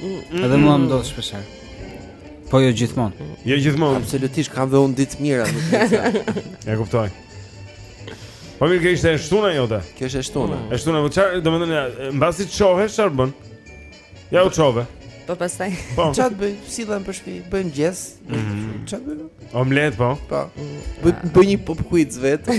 Edhe mua më ndodh shpesh. Po jo gjithmonë. Jo gjithmonë. Absolutisht kam dhe unë ditë të mira. Ja kuptoj. Po mirë kjo ishte e shtuna jote. Kjo ishte e shtuna. E shtuna, po çfarë, domethënë, mbasi të çohesh çfarë bën? Ja u çove. Po pastaj. Po. Ça bëj, sillem për shtëpi, bëj mëngjes. Mhm. Ça bëj? Omlet po. Po. Bëj bëj një pop quiz vetë.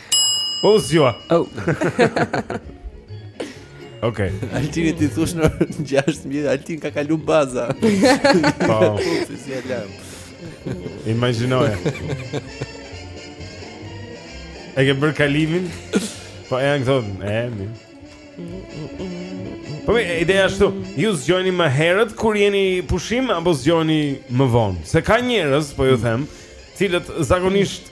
U zgjua. Oh. Okej. Okay. Altini ti thosh në 6 mijë, Altin ka kalu baza. Po. Si si alarm. Imagjinoje. E ke bërë kalimin? Po e janë këto, e, mi. Po me, ideja është kështu, ju zgjoheni më herët kur jeni pushim, apo zgjoheni më vonë? Se ka njerëz, po ju them, të cilët zakonisht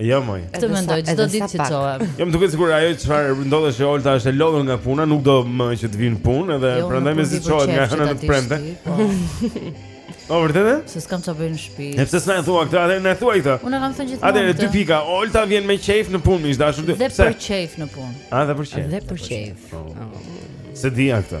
Jo moj. Këtë mendoj çdo ditë që çohem. Jo më duket sikur ajo çfarë ndodh është që Olta është e lodhur nga puna, nuk do më që të vijë në punë dhe jo, prandaj mezi çohet nga hëna në të premte. Po. O vërtet e? Se s'kam çfarë bëj në shtëpi. Ne pse s'na thua këtë? A të na e thuash këtë. Unë kam thënë gjithmonë. Atëherë dy pika. Olta vjen me qejf në punë, miq të dashur. Dhe për qejf në punë. A dhe për qejf. Dhe për qejf. S'e dija këtë.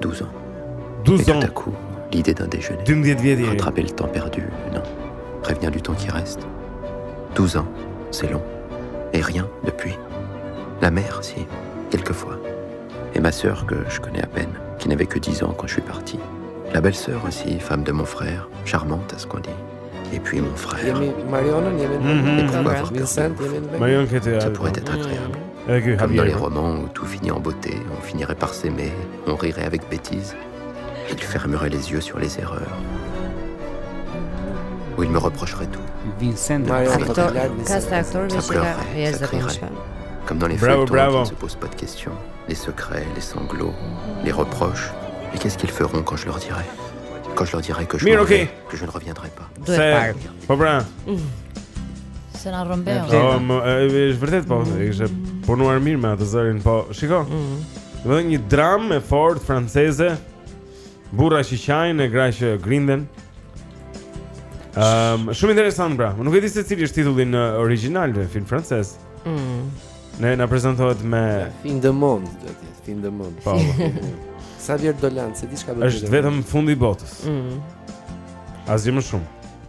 12 ans. 12 et tout à coup, l'idée d'un déjeuner. Rattraper le temps perdu, non. Prévenir du temps qui reste. 12 ans, c'est long. Et rien depuis. La mère, si, quelquefois. Et ma sœur, que je connais à peine, qui n'avait que 10 ans quand je suis parti. La belle-sœur aussi, femme de mon frère, charmante à ce qu'on dit et puis mon frère. et pourquoi avoir peur Ça pourrait être agréable. Comme dans les romans où tout finit en beauté, on finirait par s'aimer, on rirait avec bêtise. Il fermerait les yeux sur les erreurs. où il me reprocherait tout. ça pleurerait, ça Comme dans les où on ne se pose pas de questions. Les secrets, les sanglots, les reproches. Et qu'est-ce qu'ils feront quand je leur dirai quand je leur dirai que je Mir, okay. que je ne reviendrai pas. Se po pra. Se na rrëmbeu. Po, më është vërtet po, mm. ishte punuar mirë me atë zërin, po shiko. Mm. Dhe një dramë e fortë franceze. Burra që qajnë e gra që grinden. Ehm, um, shumë interesant pra. Nuk e di se cili është titulli në origjinal në film francez. Mm. Ne na prezantohet me Fin de Monde, do të thotë Fin de Monde. Po. Xavier Dolan, se diçka do të thotë. Është vetëm fundi i botës. Mm. Asgjë më shumë.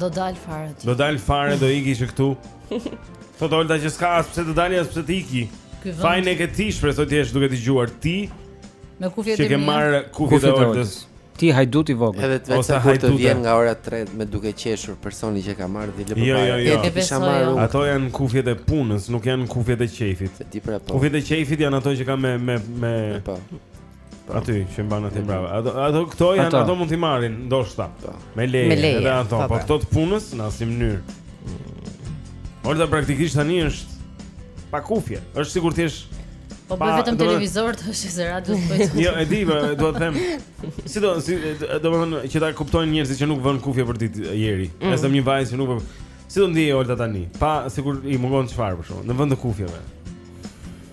Do dal fare ti. Do dal fare do iki që këtu. Thotë Olta që s'ka as pse të dali as pse të iki. Fajin e ke ti shpresoj të jesh duke dëgjuar ti. Me kufjet e mia. Që ke marrë kufjet e Oltës. Ti hajdut i vogël. Edhe thotë vetë kur të vjen nga ora 3 vjen duke qeshur personi që ka marrë dhe lë jo, jo, jo. T'i kisha marrë. Ato janë kufjet e punës, nuk janë kufjet e qejfit. Ti pra po. Kufjet e qejfit janë ato që ka me me me po. Aty që mban aty brava. Ato ato këto janë ato, ato mund t'i marrin ndoshta. Po. Me leje, edhe ato, po, po, po këto të punës në asnjë mënyrë. Olta praktikisht tani është pa kufje. Është sikur ti jesh Po bëj vetëm televizor thoshte se radio s'bëj. Jo, e di, po, do të them. Si do, si do të them që ta kuptojnë njerëzit që nuk vënë kufje përditë Jeri. Mm. Është një vajzë që nuk po. Si do ndihej Olta tani? Pa sikur i mungon çfarë për shkak. Në vend të kufjeve.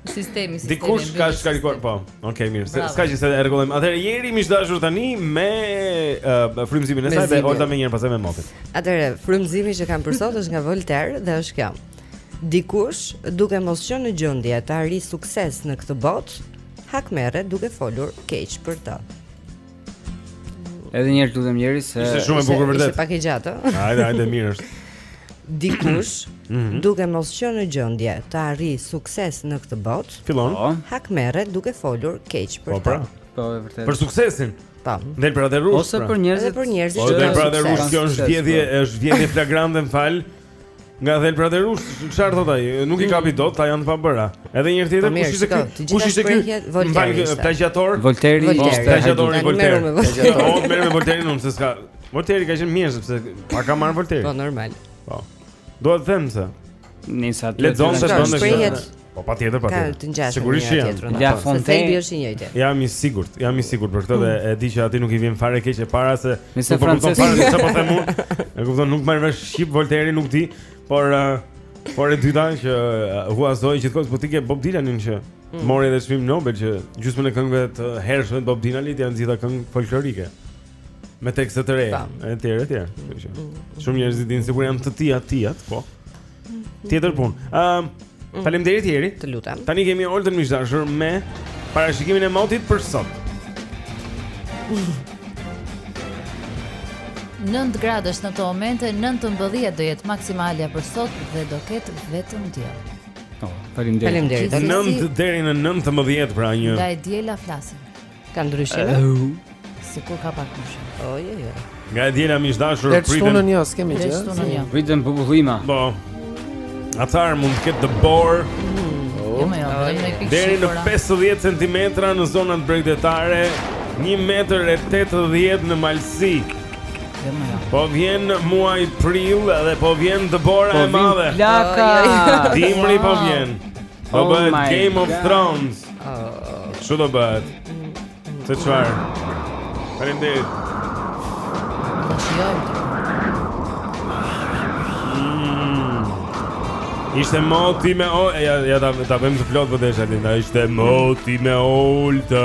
Sistemi, sistemi. Dikush ka shkarikuar, po. Okej, okay, mirë. S'ka gjë se e rregullojmë. Atëherë Jeri miq të dashur tani me uh, frymëzimin e saj dhe Olta menjëherë pastaj me motin. Atëherë frymëzimi që kam për sot është nga Voltaire dhe është kjo. Dikush duke mos qenë në gjendje të arrijë sukses në këtë botë, hakmerret duke folur keq për të. Edhe një herë lutem Jeri se ishte shumë e bukur vërtet. Ishte pak e gjatë. Hajde, hajde mirë është. Dikush mhm. duke mos qenë në gjendje të arrijë sukses në këtë botë, fillon po. hakmerret duke folur keq për po, pra. ta. Po, e vërtetë. Për suksesin. Po. Dhelpra te rrushi. Ose pra. për njerëzit. Ose për njerëzit. Dhelpra te rrushi, kjo është vjedhje, është vjedhje flagrante, më fal. Nga dhelpra te rrushi, çfarë thotë ai? Nuk i kapi dot, tha janë të pabëra. Edhe një herë tjetër, po kush ishte ky? Kush ishte ky? Volteri. Plagjator. Volteri. Plagjatori Volteri. Po, merrem me Volterin unë se s'ka. Volteri ka qenë mirë sepse pa ka marrë Volteri. Po normal. Po. Dua të them se. Nisa. Le të zonse bëndë. Po patjetër, patjetër. Sigurisht që janë. La Fontaine është i njëjti. Jam i sigurt, jam i sigurt për këtë dhe e di që atij nuk i vjen fare keq e para se nuk po kupton fare çfarë po them unë. E kupton, nuk marr vesh shqip Volteri, nuk di, por uh, por e dyta që uh, huazoi gjithkohë po ti ke Bob Dylanin që mm. mori edhe çmim Nobel që gjysmën e këngëve të hershme të Bob Dylanit janë të gjitha këngë folklorike. Me tekste të reja, e tjerë, e tjerë, kështu që. Mm. Shumë njerëz i dinë sikur janë të tija, tija, po. Mm. Tjetër punë. Ëm, mm. faleminderit Jeri. Të lutem. Tani kemi Oltën miq të dashur me parashikimin e motit për sot. 9 gradë në këto momente, 19 do jetë maksimalja për sot dhe do ketë vetëm diell. Po, faleminderit. Faleminderit. 9 deri në 19 pra një. Nga e diela flasim. Ka ndryshim. Sikur ka pak ndryshim. Oj, oj, oj. Nga e diela miq të dashur Dhe pritën Dhe një, s'kemi që Dhe shtunën një Priten bubullima Po Atar mund të ketë dëborë oh. Jo me jo, dhe me pikë Deri në 50 cm në zonat bregdetare 1 metër e 80 në malësi jo, jo. Po vjen muaji prill dhe po vjen dëbora po e madhe Po vjen plaka Dimri po vjen Po oh bëhet Game of Thrones Kështu do bëhet. Se çfarë? Faleminderit. Mm. Ishte moti me o ja ja ta ta bëjmë të plotë po deshe atë nda ishte moti me Oltë.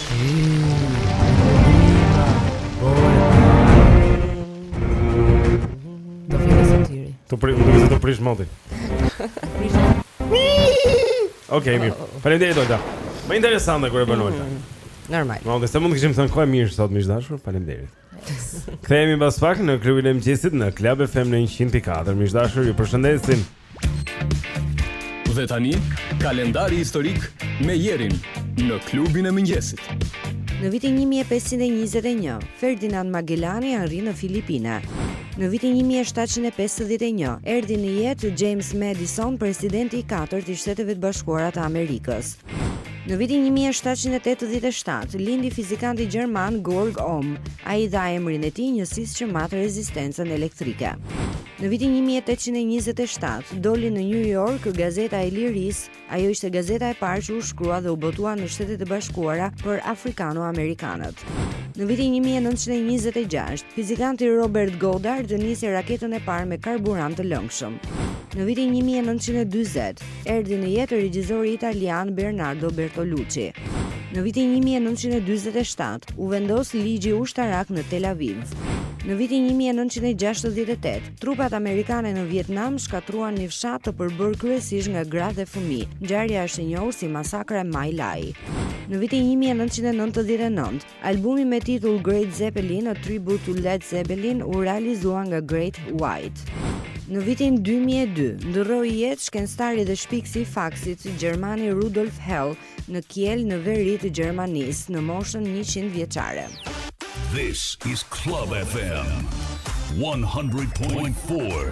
Të prish, të prish, të prish motin. Okej, mirë. Faleminderit Olta. Më interesante kur e bën Olta. Mm, normal. Mund të them mund të kishim thënë kohë mirë sot miq të dashur. Faleminderit. Kthehemi pas pak në klubin e mëngjesit në Club FM 100.4. Miq të dashur, ju përshëndesim. Dhe tani, kalendari historik me Jerin në klubin e mëngjesit. Në vitin 1521, Ferdinand Magelani arriti në Filipine. Në vitin 1751, erdhi në jetë James Madison, presidenti i katërt i Shteteve të Bashkuara të Amerikës. Në vitin 1787 lindi fizikanti gjerman Georg Ohm. Ai dha emrin e tij njësisë që mat rezistencën elektrike. Në vitin 1827 doli në New York Gazeta e Lirisë. Ajo ishte gazeta e parë që u shkrua dhe u botua në Shtetet e Bashkuara për afrikano-amerikanët. Në vitin 1926, fizikanti Robert Goddard nisi raketën e parë me karburant të lëngshëm. Në vitin 1940, Erdhi në jetë regjizori italian Bernardo Bertolucci. Në vitin 1947 u vendos ligji ushtarak në Tel Aviv. Në vitin 1968, trupat amerikane në Vietnam shkatruan një fshat të përbërë kryesisht nga gra dhe fëmijë. Ngjarja është e njohur si masakra e My Lai. Në vitin 1999, Albumi me titull Great Zeppelin, A Tribute to Led Zeppelin u realizua nga Great White. Në vitin 2002, ndërroi jetë shkencëtari dhe shpikësi i faksit gjermani Rudolf Hell në Kiel në veri të Gjermanisë në moshën 100 vjeçare. This is Club FM 100.4.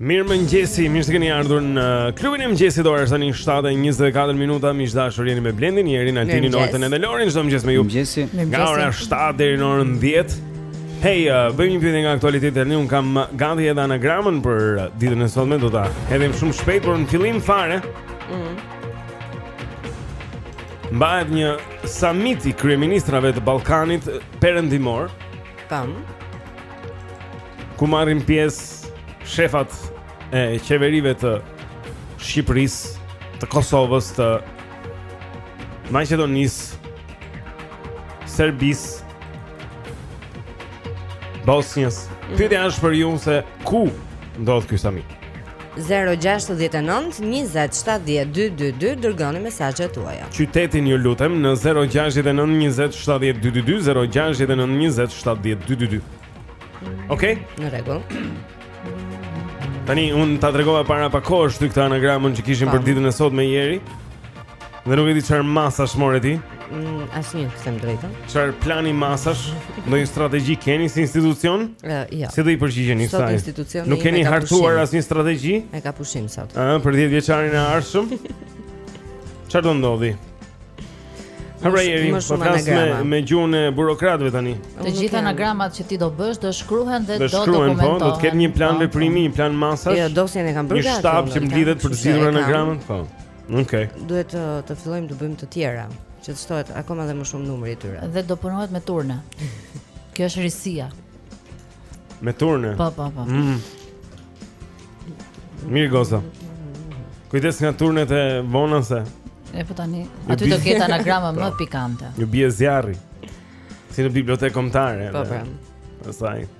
Mirëmëngjesi, mirë se keni ardhur në klubin e mëngjesit, ora është tani 7.24 minuta. Miq të dashur, jeni me Blendin, Jerin, Altinin, Oretën edhe Lorin. Çdo mëngjes me ju. Mëngjesi Nga ora 7 deri në orën 10 Hej, uh, bëjmë një pyetje nga aktualiteti tani. Unë kam gati edhe anagramën për uh, ditën e sotme Do ta hedhim shumë shpejt, por në fillim fare mm. Mbahet një samit i kryeministrave të Ballkanit uh, perëndimor. Tam. Ku marrin pjesë shefat e qeverive të Shqipërisë, të Kosovës, të Maqedonisë, Serbisë, Bosnjës. Mm -hmm. Pyetja është për ju se ku ndodh ky samit? Zero gjashtëdhjetë e nëntë njëzet shtatëdhjetë dy dy dy dërgoni mesazhet tuaja. Qytetin ju lutem në zero gjashtëdhjetë e nëntë njëzet shtatëdhjetë dy dy dy zero gjashtëdhjetë e nëntë njëzet shtatëdhjetë dy dy dy. Okej? Në rregull. Tani unë ta tregova para pak kohësh ty këtë anagramën që kishim për ditën e sotme, Jeri. Dhe nuk e di çfarë masash more ti? Mm, Asnjë, them drejtën. Çfarë plani masash? Ndonjë strategji keni si institucion? Ë, jo. Si do i përgjigjeni kësaj? Sot institucioni nuk keni hartuar asnjë strategji? E ka pushim sot. Ëh, për 10 vjeçarin e ardhshëm. Çfarë do ndodhi? Hë Jeri, po flas me, me gjuhën e burokratëve tani. Të gjitha anagramat që ti do bësh do shkruhen dhe do dokumentohen. Po, do të ketë një plan po, po. veprimi, një plan masash. Jo, dosjen e kam bërë. Një shtab që mblidhet për të zgjidhur anagramën, po. Okej. Okay. Duhet të të fillojmë të bëjmë të tjera, që të shtohet akoma dhe më shumë numri i tyre. Dhe do punohet me turne. Kjo është risia. Me turne. Po, po, po. Mm. Mirë goza. Kujdes nga turnet e vona se. E po tani, aty do ketë anagrama më pikante. Ju bie zjarri. Si në bibliotekë kombëtare. Po, po. Pastaj.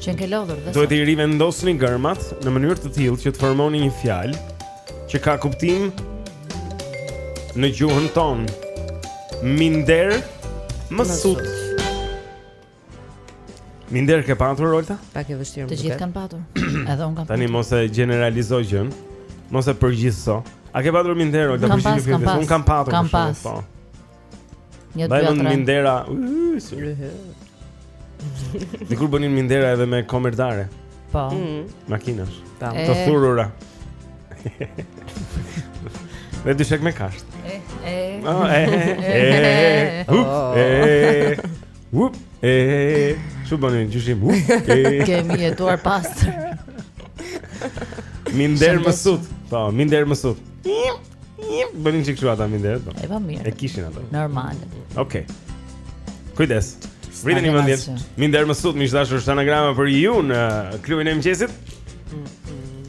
Që na ke lodhur dhe Duhet t'i rivendosni gërmat në mënyrë të tillë që të formoni një fjalë që ka kuptim në gjuhën tonë. Minder më sut. Minder ke patur Olta? Pak e vështirë. Të gjithë kanë patur. Edhe un kam. Tani mos e gjeneralizo gjën. Mos e përgjithëso. A ke patur minder Olta? Kam pas, kam pas. Un kam patur. Kam pas. Po. Një dy atë. Bëjmë mindera. Ne kur bënin mindera edhe me komerdare. Po. Mm. Makinash. Tam. Të thurura. Dhe dyshek me kashtë. E, e. No, ah, e, e, e, oh. e, e, e, e, e, Ç'u bënin gjyshi im? Kemi jetuar pastër. Minder më sut. Po, minder më sut. Jep, bënin çik çu ata minderet. Po. E pa mirë. E kishin ato. Normal. Okej. Okay. Kujdes. Vriteni mendjen. Minder më sut miq të dashur është anagrama për ju në klubin e mëngjesit.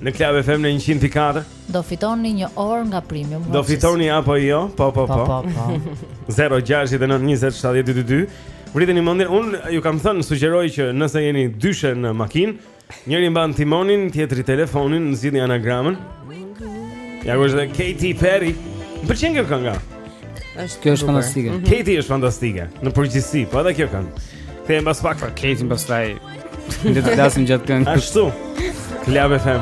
Në Club FM në 104. Do fitoni dhuratë nga Premium. Do fitoni apo jo? Po po po. po, po, po. 0692070222. Vriteni mendjen. Un ju kam thënë sugjeroj që nëse jeni dyshe në makinë, Njëri mban timonin, tjetri telefonin, zgjidhni anagramën. Ja ku është Katy Perry. Më pëlqen kjo kënga. Është kjo është fantastike. Mhm. Katy është fantastike në përgjithësi, po edhe kjo këngë. Kthehem pas pak për Katy pastaj. Le të flasim gjatë këngës. Ashtu. Club FM.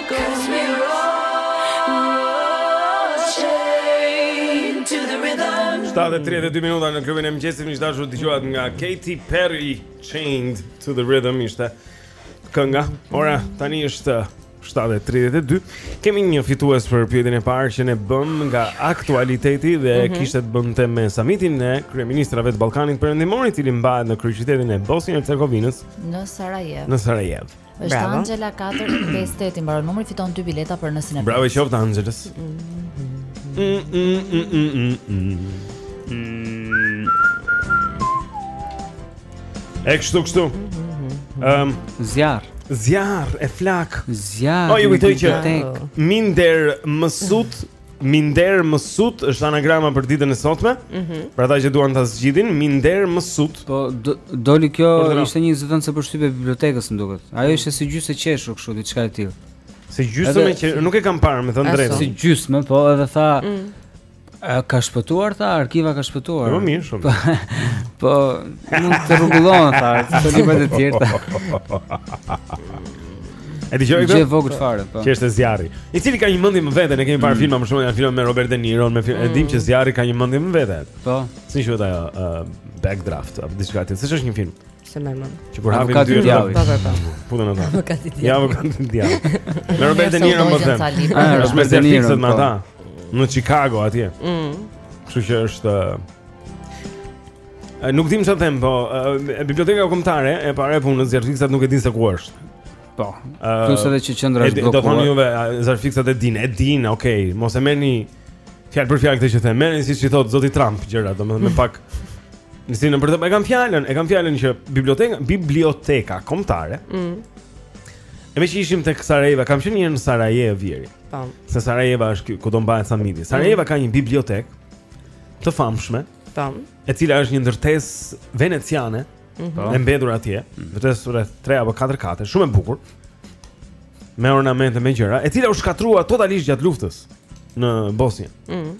Shtatë e tridhjetë e dy minuta në klubin e mëngjesit miq të dashur dëgjuat nga Katy Perry Chained to the rhythm ishte kënga Ora, tani është 7.32 Kemi një fitues për pyetjen e parë që ne bëmë nga aktualiteti dhe mm -hmm. kishte të bënte me samitin e Kryeministrave të Ballkanit Perëndimor i cili mbahet në kryeqytetin e Bosnje Hercegovinës Në Sarajevë Në Sarajevë Është Angela 458 i mbaron numri fiton dy bileta për në kinema. Bravo qoftë Angelës. E kështu kështu. Ehm, zjarr. Zjarr e flakë. Zjarr. Po ju kujtoj që Minder Mësut Minder më sut është anagrama për ditën e sotme. Mm -hmm. Për ata që duan ta zgjidhin, Minder më sut. Po do, doli kjo ishte një zëdhënëse për shtyp e bibliotekës më duket. Ajo mm. ishte si gjysmë e qeshur kështu diçka e tillë. Si gjysmë që nuk e kam parë, me thënë drejt. Si gjysmë, po edhe tha mm. Ka shpëtuar tha arkiva ka shpëtuar. Po mirë shumë. Po, po mund të rregullon tha, te librat e tjerë. E dëgjoj këtë? Gjë vogël fare, po. Ç'është zjarri. I cili ka një mendje më vete, ne kemi parë mm. filma më shumë, janë filma me Robert De Niro, me film, mm. e dimë që zjarri ka një mendje më vete. Po. Si quhet ajo? Uh, Backdraft, apo diçka tjetër. Se është një film. Se më mund. Që kur hapi dy djavi. Po, po, po. Putën atë. Po ka ti djavi. Ja, po ka ti djavi. Me Robert De Niro me thënë. Ah, është me zjarrfikësit me po. ata. Në Chicago atje. Mm. Kështu që është Nuk di çfarë them, po biblioteka kombëtare e para e punës zjarrfikësat nuk e dinë se ku është. Po. Plus edhe që qendra është bllokuar. Do thoni juve zjarrfikësat e dinë, e dinë, okay, mos e merrni fjalë për fjalë këtë që them. Merrni siç i thotë zoti Trump gjëra, domethënë me pak Nisi në përdo, e kam fjalën, e kam fjalën që biblioteka, biblioteka kombëtare mm. E meqë ishim te Sarajeva, kam qenë në Sarajevë vjet Se Sarajeva është ku do mbahet samiti Sarajeva mm. ka një bibliotekë të famshme Tam. E cila është një ndërtesë veneciane, mm -hmm. e mbetur atje, mm -hmm. ndërtesë rreth 3 apo 4 kate, shumë e bukur. Me ornamente me gjëra, e cila u shkatërrua totalisht gjatë luftës në Bosnjë. Mm -hmm.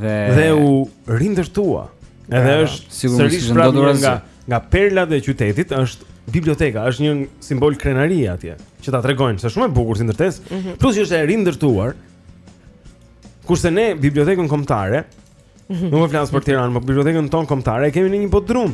Dhe dhe u rindërtua. Edhe ja, është sërish prapë një nga nga perlat e qytetit është biblioteka, është një simbol krenarie atje, që ta tregojnë se shumë e bukur si ndërtesë, mm -hmm. plus që është e rindërtuar. Kurse ne bibliotekën kombëtare Nuk e flas për Tiranë, por bibliotekën tonë kombëtare, e kemi në një bodrum.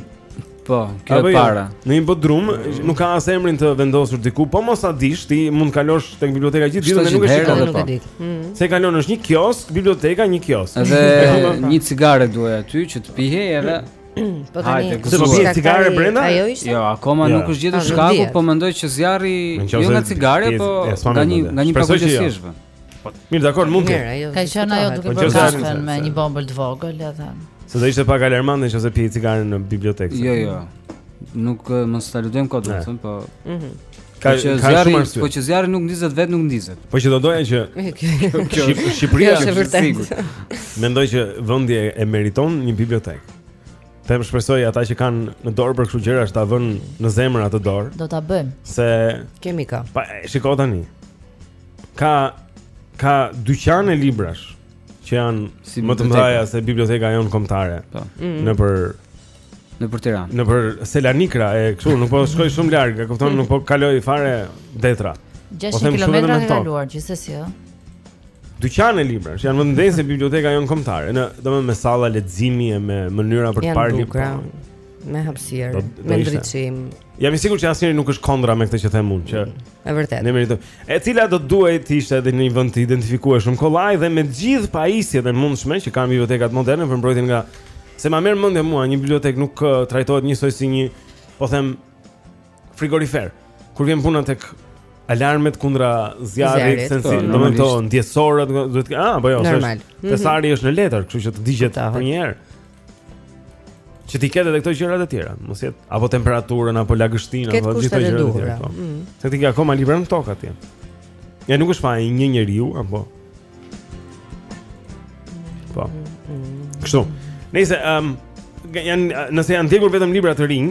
Po, kjo e jo, para. Në një bodrum, nuk ka as emrin të vendosur diku, po mos ta dish, ti mund kalosh tek biblioteka gjithë, gjithë ditën dhe nuk e shikon dot po. Mm. Se kalon është një kioskë, biblioteka një kioskë. Dhe një cigare duhet aty që të pihej edhe... Po tani, Hajde, se po pije cigare brenda? Ajo ishte. Jo, akoma jo. nuk është gjetur shkaku, po mendoj që zjarri jo nga cigare, po nga një nga një paguajtësishë. Po, mirë, dakor, mund të. Jo, ka qenë ajo duke bërë kafen me një bombol të vogël, e them. Se do ishte pak alarmante nëse pije cigare në bibliotekë. Jo, jo. Nuk mos ta lutem kot, do të them, po. Mhm. Ka po zjarri, po që zjarri nuk ndizet vet, nuk ndizet. Po që do doja që Shqipëria është vërtet. Mendoj që vendi e meriton një bibliotekë. Them shpresoj ata që kanë në dorë për kësi gjërash ta vënë në zemër atë dorë. Do ta bëjmë. Se kemi kë. Pa, shikoj tani. ka ka dyqane librash që janë si më të mëdha se biblioteka jonë kombëtare. Po. Mm. Nëpër nëpër Tiranë. Nëpër Selanikra e kështu, nuk po shkoj shumë larg, e kupton, mm. nuk po kaloj fare detra. 600 po km ke kaluar gjithsesi, ëh. Dyqane librash janë më të mëdhenj se biblioteka jonë kombëtare, në domethënë me salla leximi e me mënyra për të parë libra. Me hapësirë, me ndriçim. Jam i sigurt që asnjëri nuk është kundra me këtë që them unë, që mm. E vërtet. Ne meritojmë. E cila do të duhej të ishte edhe në një vend të identifikueshëm kollaj dhe me të gjithë pajisjet e mundshme që kanë bibliotekat moderne për mbrojtjen nga se ma merr mendja mua një bibliotekë nuk uh, trajtohet njësoj si një po them frigorifer. Kur vjen puna tek alarmet kundra zjarrit, zjarrit po, domethënë ndjesorët, duhet të ah, po jo, normal. Thesari mm -hmm. është në letër, kështu që të digjet për një herë. Që t'i ketë edhe këto gjërat e tjera, mos jetë apo temperaturën apo lagështinë apo gjithë gjërat e tjera. Po. Mm. Se ti ke akoma libra në tokë atje. Ja nuk është faji i një njeriu apo. Po. Kështu. Nëse ëm um, janë nëse janë djegur vetëm libra të rinj,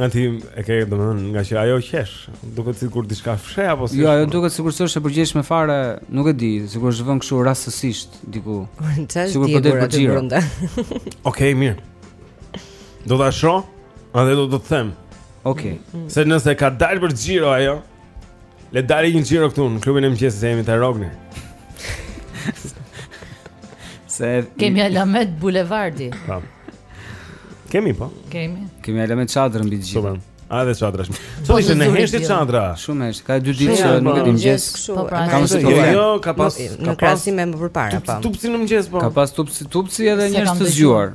A ti e ke domethënë ngaqë ajo qesh, duket sikur diçka fsheh apo si? Jo, ajo duket sikur s'është e përgjegjshme fare, nuk e di, sikur është vënë kështu rastësisht diku. Sikur po del për xhiro. Okej, mirë. Do ta shoh, dhe do të them. Okej. Se nëse ka dalë për xhiro ajo, Le ta dali një xhiro këtu në klubin e mëngjesit se jemi të rogni. Se kemi alamet bulevardi. Po. Kemi po. Kemi. Kemi alamet çadrën mbi gjithë. Super. Ah dhe çadra sot po ishte në heshtje çadra. Shumë hesht. Ka dy ditë që nuk e di mëngjes. Po pra. Ka pas problem. Jo, ka pas ka pas me më përpara po. Tupsi në mëngjes po. Ka pas tupsi, tupsi edhe njerëz të zgjuar.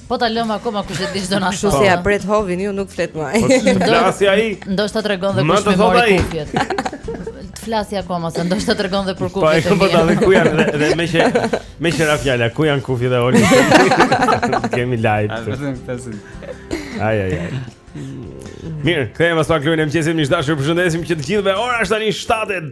Po ta lëm akoma kushedi ç'do na thotë. Kështu se ia pret hovin ju nuk flet më. Po le flasi ai? Ndoshta tregon dhe kush më mori kufjet. Të flasi akoma se ndoshta tregon dhe për po, kufjet. Po po ta dhe ku janë dhe meqë meqë ra fjala ku janë kufjet e Olit. Kemi live. A vetëm tasim. Ai ai ai. Mirë, kthehemi pas pak klubin e mëngjesit, miq të dashur, ju përshëndesim që të gjithëve. Ora është tani 7:00.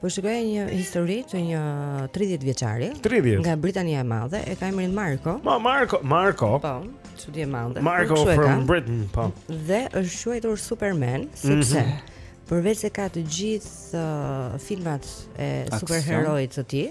Po shikoj një histori të një 30 vjeçari nga Britania e Madhe, e ka emrin Marko. Ma Marko, Marko. Po, çudi e madhe. Marko po, from Britain, po. Dhe është quajtur Superman sepse mm -hmm. përveç se ka të gjithë uh, filmat e superheroit të tij,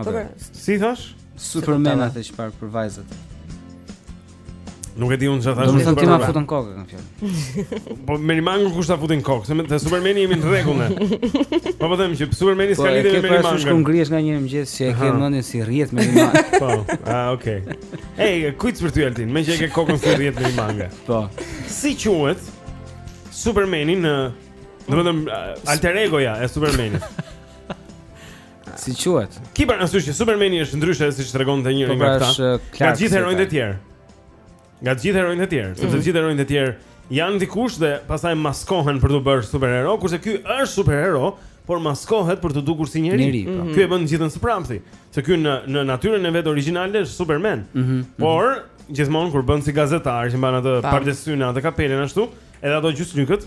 Super. Si thash? Superman atë që parë për vajzat. Nuk e di unë çfarë thash. Do të thonë ti ma fute në kokë fjalën. Po me një mangë kush ta futin kokë? Se me të Supermani jemi në rregull ne. Po po them që Supermani s'ka po, lidhje me një mangë. Po ti ngrihesh nganjë mëngjes që e ke mendjen si rrihet me një mangë. Po. Ah, okay. Ej, quiz për ty Altin, meqë e ke kokën si rrihet me një mangë. Po. Si quhet Supermani në, domethënë alter egoja e Supermanit? Si quhet? Ki parasysh që Supermani është ndryshe siç e tregonte njëri po, nga pra, këta. Nga gjithë heronjtë e tjerë. Nga gjithë heronjtë e tjerë, sepse mm. gjithë heronjtë e tjerë janë dikush dhe pastaj maskohen për t'u bërë superhero, kurse ky është superhero, por maskohet për t'u dukur si njeri. njeri po. mhm. Ky e bën të gjithën së prapthi, se ky në në natyrën e vet origjinale është Superman. Mm -hmm. Por mm -hmm. gjithmonë kur bën si gazetar që mban atë pardesyn atë kapelen ashtu, edhe ato gjyslykët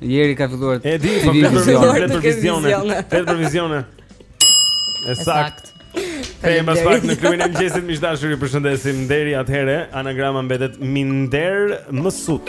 Jeri ka filluar. E di, po vetëm për vizione. Vetëm për vizione. E saktë. Pas pak në klubin e mëngjesit miq të dashur, ju përshëndesim deri atëherë. Anagrama mbetet Minder Mësut.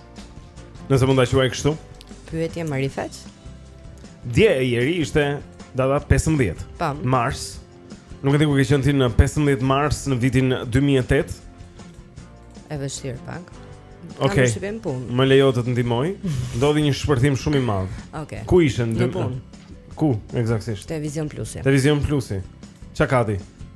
Nëse mund ta quaj kështu. Pyetje Marifet. Dje Jeri ishte data 15 Pam. mars. Nuk e di ku ke qenë ti në 15 mars në vitin 2008. E vështirë pak. Okej. Okay. Kam qenë në punë. Më lejo të të ndihmoj. Ndodhi një shpërthim shumë i madh. Okej. Okay. Ku ishe në punë? Ku, eksaktësisht? Te Vision Plusi. Te Vision Plusi. Çka ka ti?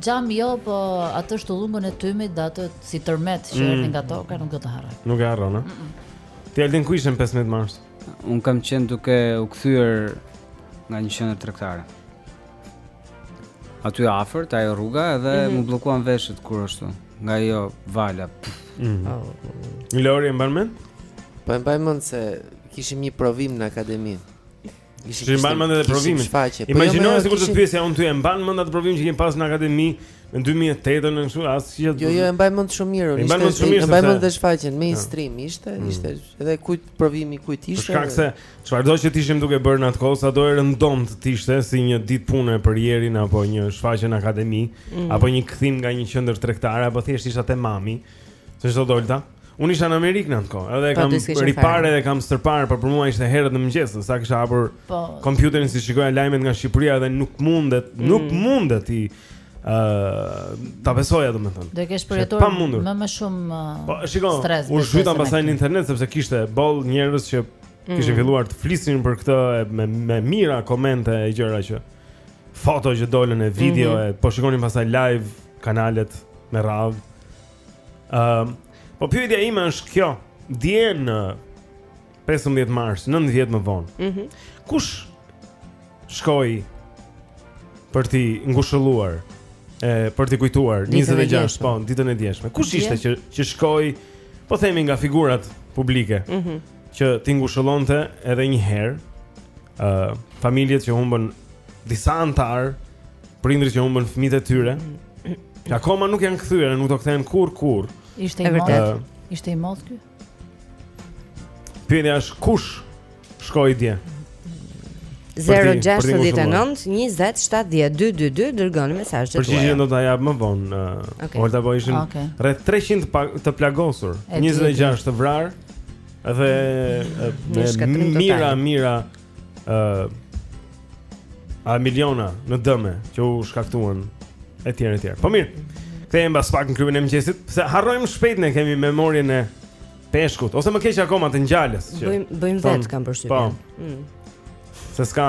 Xham jo, po atë shtëllungën e tymit dhe atë si tërmet që mm. erdhi nga toka nuk do ta harroj. Nuk e harron, a? Ti Altin ku ishe në 15 mars? Un kam qenë duke u kthyer nga një qendër tregtare. Aty afër, ta ajo rruga edhe mm -hmm. m'u bllokuan veshët kur ashtu, nga ajo vala. Mm -hmm. oh. Lori e mban mend? Po e mbaj mend se kishim një provim në akademi. Ti mban mend edhe provimin. Po jo, Imagjino sikur të pyesja unë ty e mban mend atë provim që kemi pas në akademi në 2008 në kështu asgjë Jo, jo, e mbaj mend shumë mirë. E mbaj mend shumë mirë. E mbaj mend shfaqjen me stream ishte, mm. ishte edhe kujt provimi kujt ishte. Për shkak se çfarëdo që të ishim duke bërë në atë kohë, sado e rëndomtë të ishte si një ditë pune për Jerin apo një shfaqje në akademi mm. apo një kthim nga një qendër tregtare apo thjesht isha te mami. Se s'dola. Unë isha në Amerikë në atë kohë, edhe e po, kam riparë edhe kam stërparë, por për mua ishte herët në mëngjes, sa kisha hapur po, kompjuterin të shikoja lajmet nga Shqipëria dhe nuk mund, mm. nuk mund t'i ë uh, ta besoja domethënë. Do të kesh përjetuar me më shumë uh, po, shiko, stres. U zhyta pasaj në internet sepse kishte boll njerëz që mm. kishin filluar të flisnin për këtë me me mijëra komente e gjëra që foto që dolën e video mm -hmm. e po shikonin pasaj live kanalet me radhë Ëm, uh, po pyetja ime është kjo. Dje në 15 mars, 9 vjet më vonë. Mhm. Mm kush shkoi për t'i ngushëlluar e për t'i kujtuar 26 po ditën e djeshme. Kush ishte që që shkoi po themi nga figurat publike. Mhm. Mm që t'i ngushëllonte edhe një herë ë uh, familjet që humbën disa anëtarë Prindërit që humbën fëmijët e tyre. Akoma nuk janë kthyer, nuk do kthehen kurrë kurrë. Ishte i vërtetë. Ishte i mos ky. Pyetja është kush shkoi dje? 069 20 70 222 dërgoni mesazhet tuaja. Përgjigjen do ta jap më vonë. Uh, okay. Ore po ishin okay. rreth 300 pa, të plagosur, 26 të vrarë dhe me mijëra mijëra ë uh, a miliona në dëme që u shkaktuan etj etj. Po mirë. Kthehem pas pak në klubin e mëngjesit, se harrojmë shpejt ne kemi memorien e peshkut ose më keq akoma të ngjalës që bëjmë bëjmë vetë kam përshtypjen. Po. Mm. Se s'ka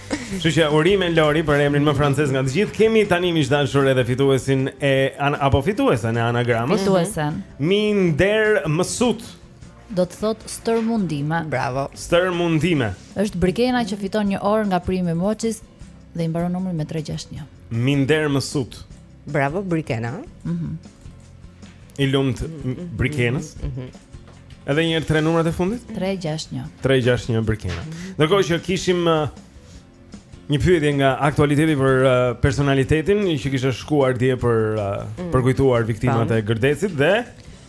Kështu që urime Lori për emrin më francez nga të gjithë. Kemi tani miq të dashur edhe fituesin e an, apo fituesen e anagramës. Fituesen. Mhm. Minder Mësut. Do të thot stërmundime. Bravo. Stërmundime. Është Brikena që fiton një orë nga Prime Moçis dhe i mbaron numri me 361. Minder Mësut. Bravo Brikena. Mhm. Mm I lumtë mm -hmm. Brikenës. Mhm. Mm Edhe një herë tre numrat e fundit? 361. 361 Brikena. Mm -hmm. Ndërkohë që kishim uh, një pyetje nga aktualiteti për uh, personalitetin që kishte shkuar dje për uh, mm. përkujtuar viktimat e Gërdecit dhe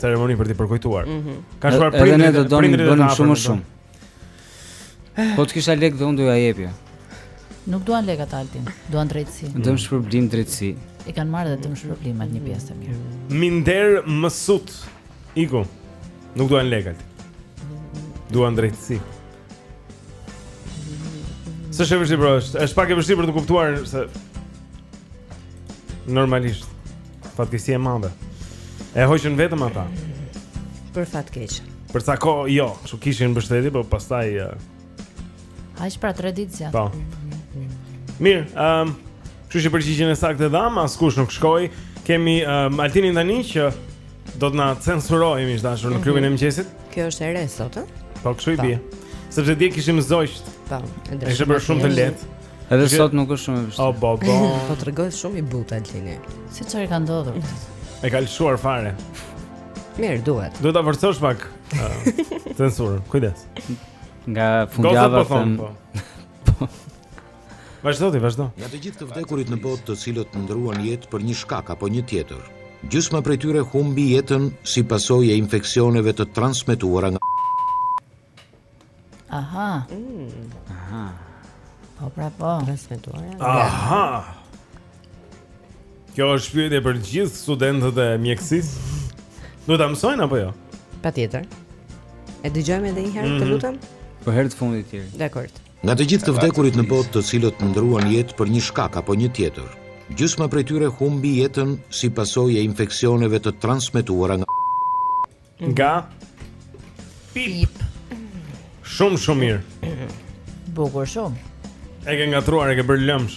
ceremoni për t'i përkujtuar. Mm -hmm. Kanë shkuar prindërit, ne do të donim të bënim shumë më shumë. Po të kisha lek dhe unë do ia jepja. Nuk duan lek ata Altin, duan drejtësi. Mm. Dëmshpërblim drejtësi. E kanë marrë dhe dëmshpërblim ata një pjesë të mirë. Minder mësut. Iku. Nuk duan lek Altin. Duan drejtësi. S'është e vështirë, po, është, është pak e vështirë për t'u kuptuar se Normalisht fatkeqësi e madhe E hoqën vetëm ata Për fat të keq Për sa kohë, jo, që s'kishin mbështetje, po pastaj uh... Ah, është pra tragjedia Po Mirë, um, kështu që përgjigjen e saktë e dhamë, askush nuk shkoi Kemi um, Altinin tani që do të na censurojë, miq të dashur, në mhm. klubin e mëngjesit. Kjo është e re sot, ë? Po kështu i bie. Sepse dje kishim zogjtë. Po, e drejtë. Është bërë shumë të lehtë. Edhe sot nuk është shumë e vështirë. O bo bo. Po tregohet shumë i butë Altini. S'di çfarë ka ndodhur? E ka lëshuar fare. Mirë, duhet. Duhet ta forcosh pak censurën. Kujdes. Nga fundjava po them. Po. Vazhdo ti, vazhdo. Nga të gjithë të vdekurit në botë, të cilët ndërruan jetë për një shkak apo një tjetër, gjysma prej tyre humbi jetën si pasojë e infeksioneve të transmetuara nga Aha. Mm. Aha. Po pra po. Transmetuara. Aha. Kjo është pyetje për gjithë studentët e mjekësisë. Duhet ta mësojnë apo jo? Patjetër. E dëgjojmë edhe një herë, mm -hmm. të mhm. lutem. Për herë të fundit tjetër. Dakord. Nga të gjithë të vdekurit në botë të cilët ndërruan jetë për një shkak apo një tjetër, gjysma prej tyre humbi jetën si pasojë e infeksioneve të transmetuara nga nga pip. Shumë shumë mirë. Bukur shumë. E ke ngatërruar, e ke bërë lëmsh.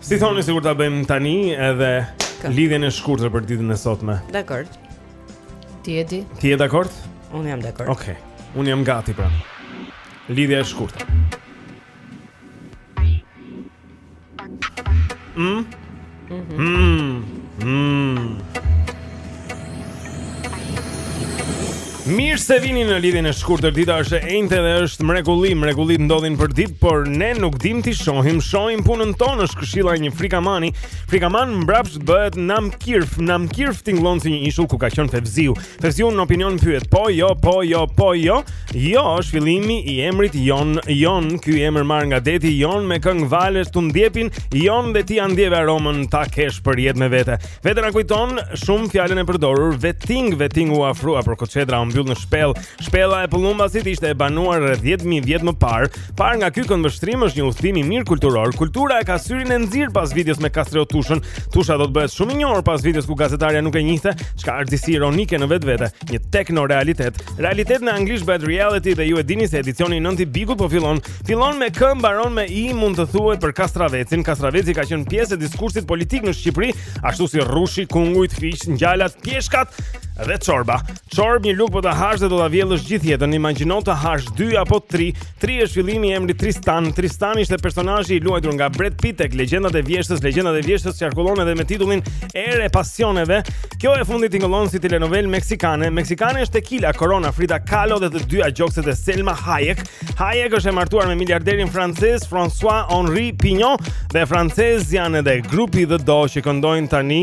Si thoni sikur ta bëjmë tani edhe Kë? lidhjen e shkurtër për ditën e sotme. Dakord. Ti e di? Ti je dakord? Unë jam dakord. Okej. Okay. Unë jam gati pra. Lidhja e shkurtër. Mm? Mmm, mmm. Mirë se vini në lidhjen e shkurtër. Dita është e enjte dhe është mrekulli. Mrekullitë ndodhin përditë, por ne nuk dimë t'i shohim. Shohim punën tonë, është këshilla e një frikamani. Frikaman mbrapsht bëhet namkirf, namkirf tingëllon si një ishull ku ka qenë Fevziu. Fevziu në Opinion pyet Po, jo, po, jo, po, jo Jo, është fillimi i emrit Jon Jon, ky emër marrë nga deti Jon me këngë valësh tund djepin Jon dhe ti ia ndjeve aromën Ta kesh për jetë me vete Vete na kujton shumë fjalën e përdorur Veting, veting u afrua por kuçedra u mbyll në shpellë Shpella e Pëllumbasit ishte e banuar rreth 10.000 vjet më parë Parë nga ky këndvështrim është një udhëtim i mirë kulturor. Kultura e ka syrin e nxirë pas videos me Kastriot Tushën. Tusha do të bëhet shumë i njohur pas videos ku gazetarja nuk e njihte, çka është disi ironike në vetvete, një tekno realitet. Realitet në anglisht bëhet reality dhe ju e dini se edicioni i 9 i Bigut po fillon. Fillon me kë mbaron me i mund të thuhet për Kastravecin. Kastraveci ka qenë pjesë e diskursit politik në Shqipëri, ashtu si rrushi, kungujt, fiqtë, ngjalat, pjeshkat dhe çorba. Çorbë një lugë po ta hash dhe do ta vjellësh gjithë jetën. Imagjino të hash 2 apo 3. 3 është fillimi i emrit Tristan. Tristan ishte personazhi i luajtur nga Brad Pitt tek Legjendat e Vjeshtës. Legjendat e Vjeshtës qarkullon edhe me titullin Erë e Pasioneve. Kjo e fundit tingëllon si telenovelë meksikane. Meksikane është Tequila, Corona, Frida Kahlo dhe të dyja gjokset e Selma Hayek. Hayek është e martuar me miliarderin francez François Henri Pinault dhe francezë janë edhe grupi The Do që këndojnë tani.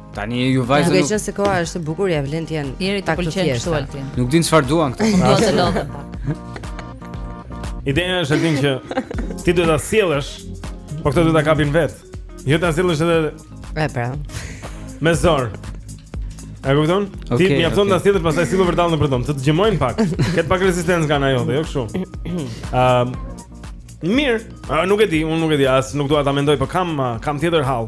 Tani ju vajzën. Nuk e qenë se koha është e bukur, ja vlen të jenë. Njëri të pëlqen kështu Altin. Nuk din çfarë duan këto. Do të lodhen pak. Ideja është Altin që ti duhet ta sjellësh, por këto duhet ta kapin vetë. Jo ta sjellësh edhe E pra. Me zor. A kupton? Okay, ti më afron okay. ta sjellësh pastaj sillu vërdallë për dom. Të dëgjojmë pak. Ket pak rezistencë kanë ajo, jo kështu. Ëm Mirë, nuk e di, unë nuk e di, as nuk dua ta mendoj, po kam kam tjetër hall.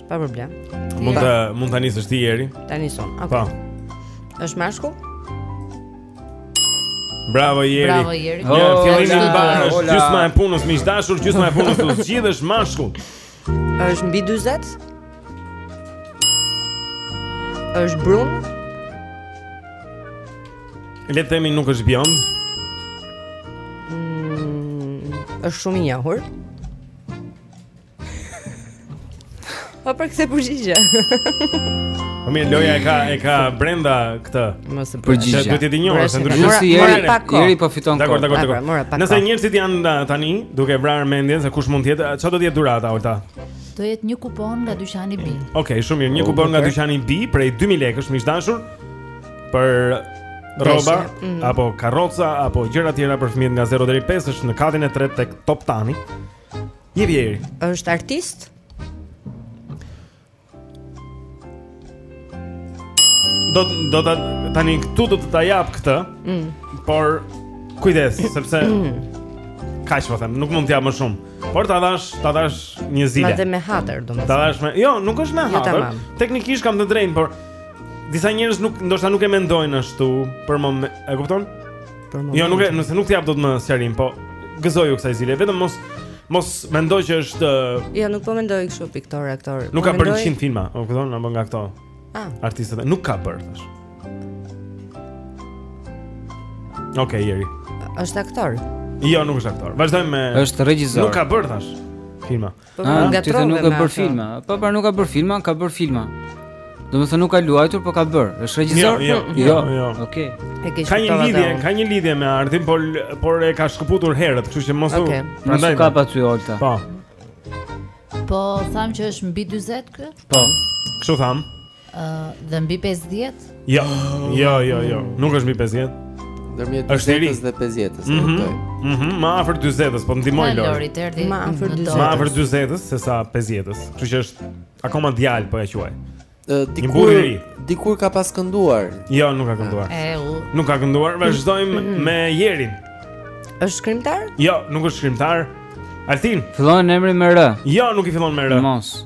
Pa problem. Mund të mund ta nisësh ti Jeri? Ta nison. Okej. Okay. Po. Është mashkull? Bravo Jeri. Bravo Jeri. Ja, fillimi i mbarë. Gjysma e punës miq të dashur, gjysma e punës të zgjidhësh mashkull. Është mbi 40? Është brun? Le të themi nuk është bjond. Mm, është shumë i njohur. Po për këtë përgjigje. Po mirë, loja e ka e ka brenda këtë. Mos e përgjigje. Duhet t'i njohësh, se ndryshe si Jeri, Jeri po fiton kohë. Dakord, dakord, dakord. Nëse njerëzit janë uh, tani duke vrarë mendjen se kush mund të jetë, çfarë do të jetë dhurata Olta? Do jetë një kupon nga dyqani B. Okej, okay, shumë mirë. Një oh, kupon nga dyqani B prej 2000 lekësh, miq të dashur, për rroba mm. apo karroca apo gjëra të tjera për fëmijët nga 0 deri 5 është në katin e tretë tek Toptani. Jepi Jeri. Është artist? Do do ta tani këtu do të ta jap këtë. Mm. Por kujdes, sepse mm. kaq po them, nuk mund të jap më shumë. Por ta dhashë, ta dhashë një zile. Madje me hatër, domethënë. Ta dhashë me, jo, nuk është me jo, hatër. Teknikisht kam të drejtë, por disa njerëz nuk ndoshta nuk e mendojnë ashtu për moment, e kupton? Jo, nuk e, nëse nuk të jap dot më sqarim, po gëzoju kësaj zile, vetëm mos mos mendo që është Jo, nuk po mendoj kështu piktor aktor. Nuk po ka bërë 100 filma, a kupton, apo nga këto. Ah. Artist është, nuk ka bërë, thashë. Okej, okay, Jeri. Është aktor. Jo, nuk është aktor. Vazhdojmë me Është regjisor. Nuk ka bërë thashë filma. Po ah, ngatërrove. Nuk ka bërë filma. Po pra nuk ka bërë filma, ka bërë filma. Domethënë nuk ka luajtur, po ka bërë. Është regjisor? Jo, jo, jo. jo. jo. Okej. Okay. Ka një lidhje, ka një lidhje me artin, por por e ka shkëputur herët, kështu që mos u. Okay. Mos u ka paty Olta. Po. Po, thamë që është mbi 40 kë? Po. Kështu thamë. dhe mbi 50? Jo, jo, jo, jo. Nuk është mbi 50. Ndërmjet 40 dhe 50-s, mhm, kuptoj. Mhm, më afër 40-s, po ndihmoj Lori. Lori erdhi më afër 40-s. Më afër 40-s se sa 50-s. Kështu që është akoma djalë po e quaj. Dikur dikur ka pas kënduar. Jo, nuk ka kënduar. Nuk ka kënduar. Vazhdojmë mhm. me Jerin. Është shkrimtar? Jo, nuk është shkrimtar. Altin. Fillon emri me R. Jo, nuk i fillon me R. Mos.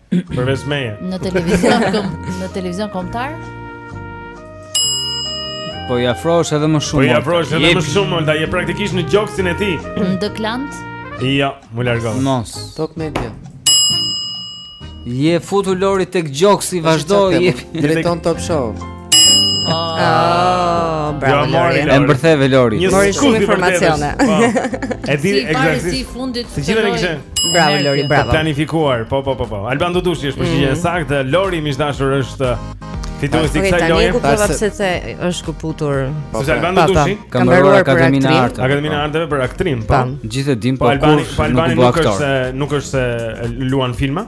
Përveç meje. Në televizion kom, në televizion kombëtar? Po i afrohesh edhe më shumë. Po i afrohesh edhe më shumë, Olta, je praktikisht në gjoksin e tij. Në Klan? Jo, m'u largove. Mos. Top media. Je futur Lori tek gjoksi, vazhdo. E drejton Top Show. Oh, bravo Lori. E mbërtheve Lori. Nji, mori shumë informacione. Po. E di ekzaktisht. Si fundit. Të gjithë kishin. Bravo Lori, bravo. Të planifikuar. Po, po, po, po. Alban Dudushi është përgjigjja e mhm. saktë. Lori miq të dashur është fituesi i kësaj loje. Po tani pse s'është kuptuar. Po, po. Alban Dudushi ka mbaruar Akademinë e Arteve. Akademinë e Arteve për aktrim, po. Gjithë e dim po. Albani, Albani nuk është se nuk është se luan filma.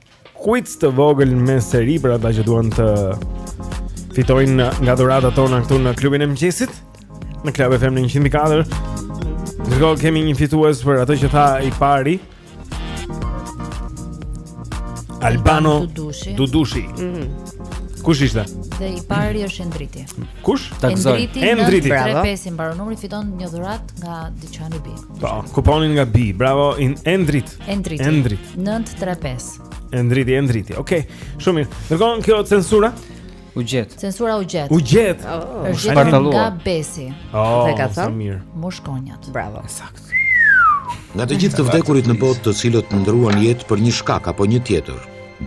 Quiz të vogël me seri për ata që duan të fitojnë nga dhuratat tona këtu në klubin e mëngjesit në Club FM në 104. Ne kemi një fitues për atë që tha i pari. Albano Dudushi. Dudushi. Mm -hmm. Kush ishte? Dhe i pari është Endriti. Kush? Takzoj. Endriti. Bravo. 35 i mbaron numri fiton një dhuratë nga dyqani Bi. Po, kuponin nga Bi. Bravo Endrit. Endriti. Endrit. 935. Endriti, Endriti. Okej. Okay. Shumë mirë. Dërgon kjo censura? U gjet. Censura u gjet. U gjet. Oh. U gjet nga Besi. Oh, dhe ka thënë mirë. Mushkonjat. Bravo. Saktë. Nga të gjithë të vdekurit në botë të cilët ndërruan jetë për një shkak apo një tjetër,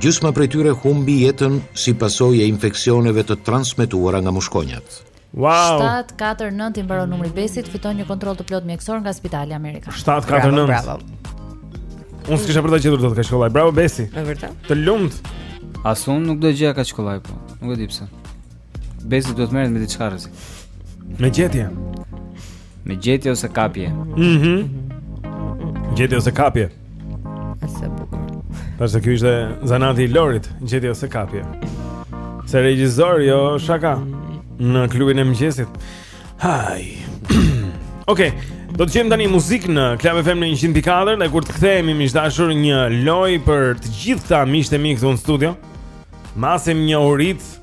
gjysma prej tyre humbi jetën si pasojë e infeksioneve të transmetuara nga mushkonjat. Wow. 749 i mbaron numri Besit, fiton një kontroll të plotë mjekësor nga Spitali Amerikan. 749. Bravo. Unë s'kisha për ta gjetur dot kaq kollaj. Bravo Besi. Është vërtet? Të lumtë. As unë nuk do e gjeja kaq kollaj po. Nuk e di pse. Besi duhet merret me diçka rrezik. Me gjetje. Me gjetje ose kapje. Mhm. Mm gjetje ose kapje. Sa bukur. Pasi ky ishte zanati i Lorit, gjetje ose kapje. Se regjisor jo shaka në klubin e mëngjesit. Haj. Okej, okay, do të gjejmë tani muzikë në Club FM në 104 dhe kur të kthehemi miq të dashur një lojë për të gjithë këta miqtë e mi këtu në studio. Masim njohuritë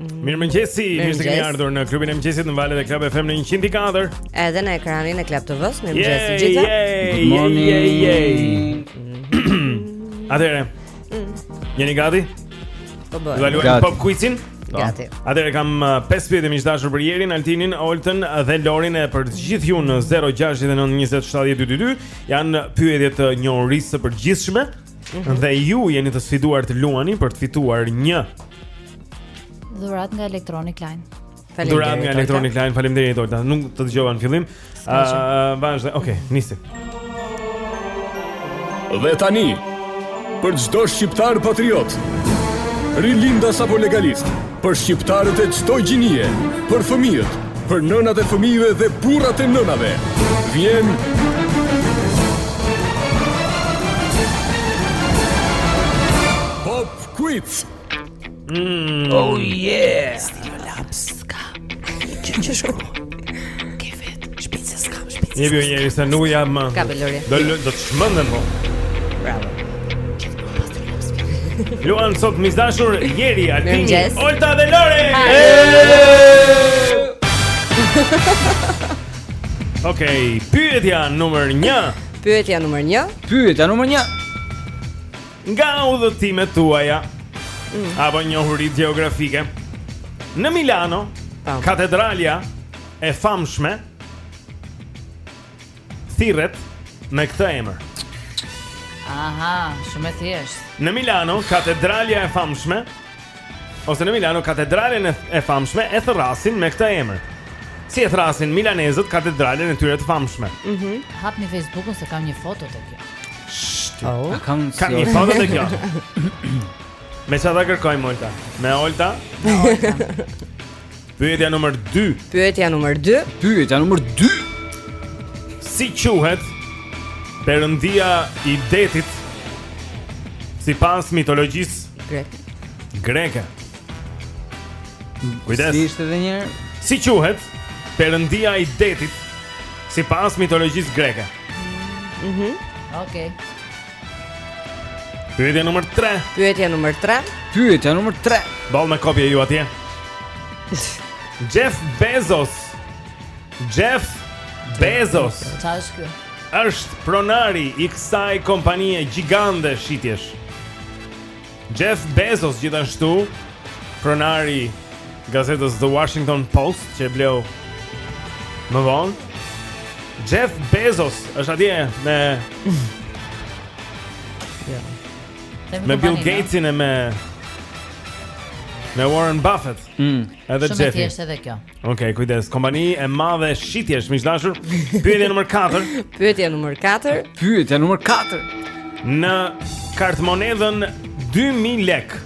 Mirëmëngjesi, mirë se keni ardhur në klubin e mëngjesit në valët e Club FM në 104 Edhe në ekranin e Club TV-së, mirëmëngjesi të gjithëve Good morning Yay, yay, yay Atere, mm. jeni gati? Po bre Gati Gati Pop quizin? Po. Gati Atëherë kam 5 uh, pyetje miq të dashur për Jerin, Altinin, Oltën uh, dhe Lorin e për gjithë ju në 069 27 22 Janë pyetje të njohurisë së përgjithshme Mhm. Dhe ju jeni të sfiduar të luani për të fituar një Dhuratë nga Electronic Line. Faleminderit. Dhuratë nga Electronic Line. Faleminderit Olta. Nuk të dëgjova në fillim. Ëh, ah, vazhdo. Okej, okay, nisim. Dhe tani, për çdo shqiptar patriot, rilindas apo legalist, për shqiptarët e çdo gjinie, për fëmijët, Për nënat e fëmijëve dhe burrat e nënave vjen Pop Quiz. Mm. Oh yeah. Stilo laps s'ka. Që që shko. Ke vetë, shpicë s'ka. Një bjo njeri se nuk jam më Ka be Lori Do, do të çmendem po Bravo Luajnë sot miq të dashur Jeri, Altini, Olta dhe Lori Ok, pyetja numër një Pyetja numër një Pyetja numër një Nga udhëtimet tuaja mm. Apo njohuritë gjeografike Në Milano Katedralja e famshme thirret me këtë emër. Aha, shumë e thjeshtë. Në Milano, katedralja e famshme ose në Milano, katedralen e famshme e thërrasin me këtë emër. Si e thërrasin milanezët katedralen e tyre të famshme? Mhm. Mm Hapni Facebookun se kam një foto te kjo. Shtë, oh. a kam si Kam një foto te kjo. me sa ta kërkojmë Olta? Me Olta? Me Olta. Pyetja numër 2 Pyetja numër 2 Pyetja numër 2 Si quhet Perëndia i detit Sipas mitologjisë Greke Greke Kujdes Si ishte dhe një herë Si quhet Perëndia i detit Sipas mitologjisë greke Mhm mm Okej okay. Pyetja numër 3 Pyetja numër 3 Pyetja numër 3 Boll me kopje ju atje Jeff Bezos Jeff Bezos Ça është kjo? është pronari i kësaj kompanie gjigante shitjesh Jeff Bezos gjithashtu pronari i gazetës The Washington Post që e bleu më vonë. Jeff Bezos është atje me Me Bill Gatesin e me me Warren Buffett. Mm. Edhe Jeff. Shumë e thjeshtë edhe kjo. Ok, kujdes. Kompani e madhe e shitjesh, miq të dashur. Pyetja numër 4. Pyetja numër 4. Pyetja numër 4. Në kartëmonedhën 2000 lekë.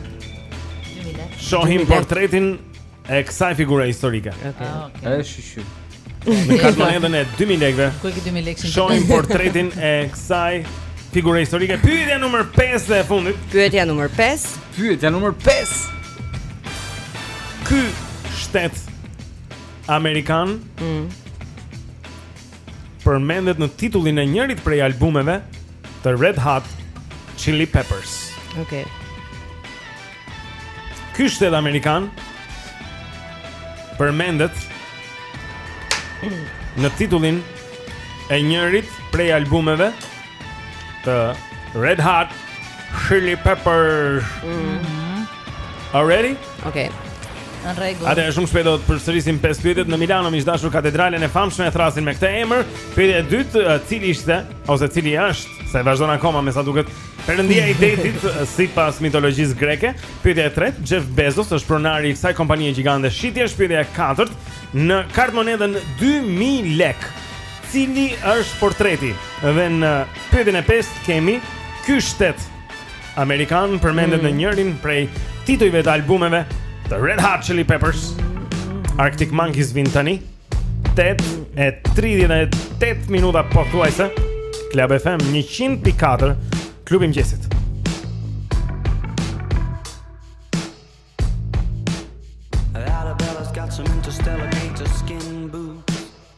2000 lekë. Shohim portretin e kësaj figure historike. Okej. Ah, okay. okay. Është shu. Në kartëmonedhën e 2000 lekëve. Ku e ke 2000 lekë? Shohim portretin e kësaj figure historike. Pyetja numër 5 e fundit. Pyetja numër 5. Pyetja numër 5. Ky shtet amerikan mm. përmendet në titullin e njërit prej albumeve të Red Hot Chili Peppers. Okej. Okay. Ky shtet amerikan përmendet në titullin e njërit prej albumeve Të Red Hot Chili Peppers. Mm -hmm. Are ready? Okay. Në rregull. Atëherë shumë shpejt do të përsërisim pesë pyetjet në Milano, miq të dashur katedralen e famshme e thrasin me këtë emër. Pyetja e dytë, cili ishte ose cili është, se e vazhdon akoma me sa duket Perëndia i detit sipas mitologjisë greke. Pyetja e tretë, Jeff Bezos është pronari i kësaj kompanie gjigante shitjesh. Pyetja e katërt, në kartmonedhën 2000 lekë Cili është portreti? Dhe në pyetjen e pestë kemi ky shtet amerikan përmendet mm. në njërin prej titujve të albumeve të Red Hot Chili Peppers. Arctic Monkeys vin tani. 8 e 38 minuta pothuajse. Club FM 100.4 Klubi i Mëngjesit.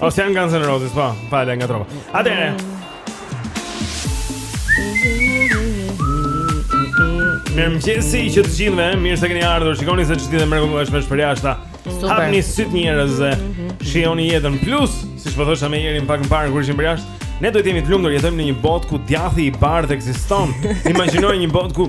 Mos janë Guns N' Roses, po, pa fal e ngatërrova. Atëherë. Mirëmëngjesi të gjithëve, mirë se keni ardhur, shikoni se çfarë dite e mrekullueshme është përjashta. Hapni sytë njerëz dhe shijoni jetën plus, siç po thosha me Jerin pak më parë kur ishim përjashta. Ne duhet të jemi të lumtur, jetojmë në një botë ku djathi i bardhë ekziston. Imagjinoni një botë ku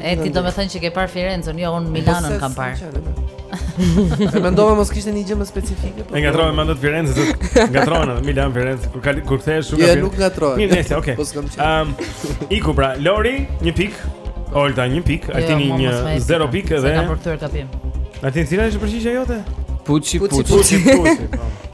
E ti do me thënë që ke parë Firenzën, jo unë Milanon po, kam parë. Se mendova mos kishte një gjë më specifike. Po. E ngatrove me Firenze, ngatrova në Milan Firenze, kur kal kur kthehesh shumë. Jo, nuk ngatrove. Mirë, nëse, okay. Po s'kam qenë. Ehm, um, iku pra, Lori, një pikë. Olta, një pikë, jo, Altini jo, një 0 pikë dhe. Sa ka kthyer gabim. Altin, cila është përgjigjja jote? Puçi, puçi, puçi.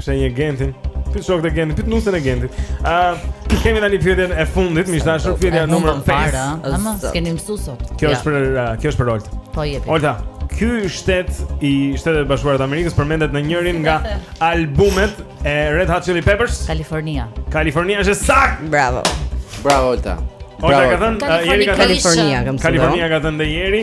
Pse e njeh Gentin? Pyet shokët e Gentit, pyet nusen e Gentit. Ë, uh, kemi tani pyetjen e fundit, miq të dashur, pyetja numër 5. Ama keni mësu sot. Kjo është për, uh, kjo është për Olta. Po jepi. Olta, ky shtet i Shteteve të Bashkuara të Amerikës përmendet në njërin nga albumet e Red Hot Chili Peppers, California. California është e saktë. Bravo. Bravo Olta. Olta ka thënë, uh, Kalifornia, Kalifornia, Kalifornia ka thënë dhe Jeri.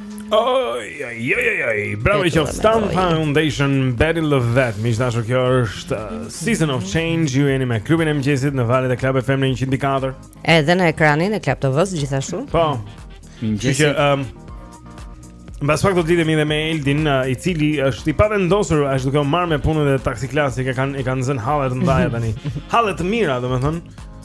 Oj, oj, oj, oj, oj, bravo Groove Stan Foundation Betty Love That Miq të dashur kjo është uh, Season of Change Ju jeni me klubin e mëngjesit në valët e Club FM në 104 Edhe në ekranin e Club TV-së gjithashtu Po Mëngjesit Që um, Mbas pak do të lidhemi dhe me Eldin, uh, i cili është i pavendosur, është duke u marrë me punët e taksi klasik, e kanë kanë zënë halle të mëdha tani. Halle të mira, domethënë.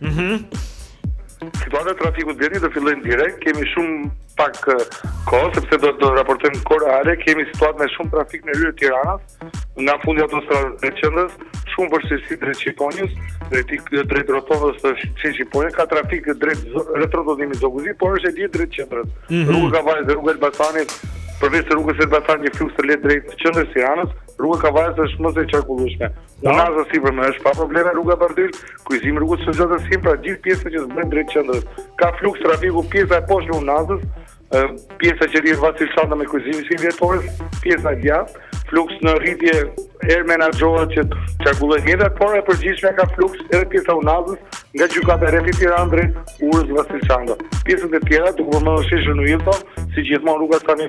Mhm. Mm Situata e trafikut Deni do fillojmë direkt. Kemi shumë pak kohë sepse do të raportojmë në kohë reale. Kemi situatë me shumë trafik në hyrje të Tiranës, nga fundi i autostradës drejt qendrës, shumë vështirësi drejt Shqiponjës, drejt drejt rrotullës së Shqiponjës, ka trafik drejt rrotullës Zogu i Zi, por është e lirë drejt qendrës. Mm -hmm. Rruga e Kavajës, rruga e Elbasanit, përveç rrugës së Elbasanit një fluks të lehtë drejt qendrës së Tiranës, rruga e Kavajës është më e qarkullueshme. Unaza e sipërme është pa probleme rruga Bardhyl, kryqëzimi i rrugës së Dibrës, im, pra gjithë pjesa që zbret drejt qendrës. Ka fluks trafiku pjesa e poshtme e unazës, pjesa që lidh Vasil Shanto me kryqëzimin e 21 Dhjetorit, pjesa e djathtë, fluks në rritje herë menaxhohet që qarkullon e por e përgjithshme ka fluks edhe pjesa e unazës nga gjukata e rrethit Tiranë drejt urës Vasil Shanto. Pjesët e tjera, duke përmend sheshin Uillson, si gjithmonë rruga Sami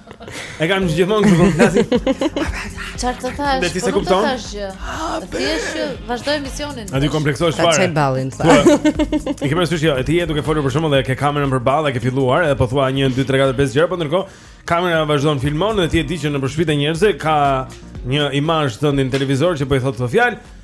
E kam gjithmonë kështu kur flasim. Çfarë të thash? Dhe ti s'e po kupton? Thjesht që vazhdoj emisionin. A ti kompleksohesh fare? Ta çaj ballin sa. Po. E ke parasysh jo, ti je duke folur për shembull dhe ke kamerën përballë, e ke filluar edhe po thua 1 2 3 4 5 gjëra, po ndërkohë kamera vazhdon filmon dhe ti e di që nëpër shpitë e njerëzve ka një imazh tënd në televizor që po i thotë këto fjalë.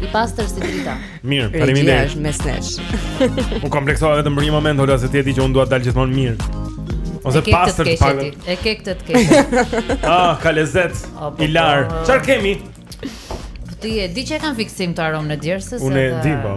I pastër si drita. Mirë, faleminderit. Është mes nesh. U kompleksova vetëm për një moment, Ola se ti e di që unë dua të dal gjithmonë mirë. Ose pastër të paktën. E ke këtë të keqe. Ah, ka lezet. Po, I larë. Po. Çfarë kemi? Ti e di që e kam fiksim këtë aromën e djersës? Unë e di, po.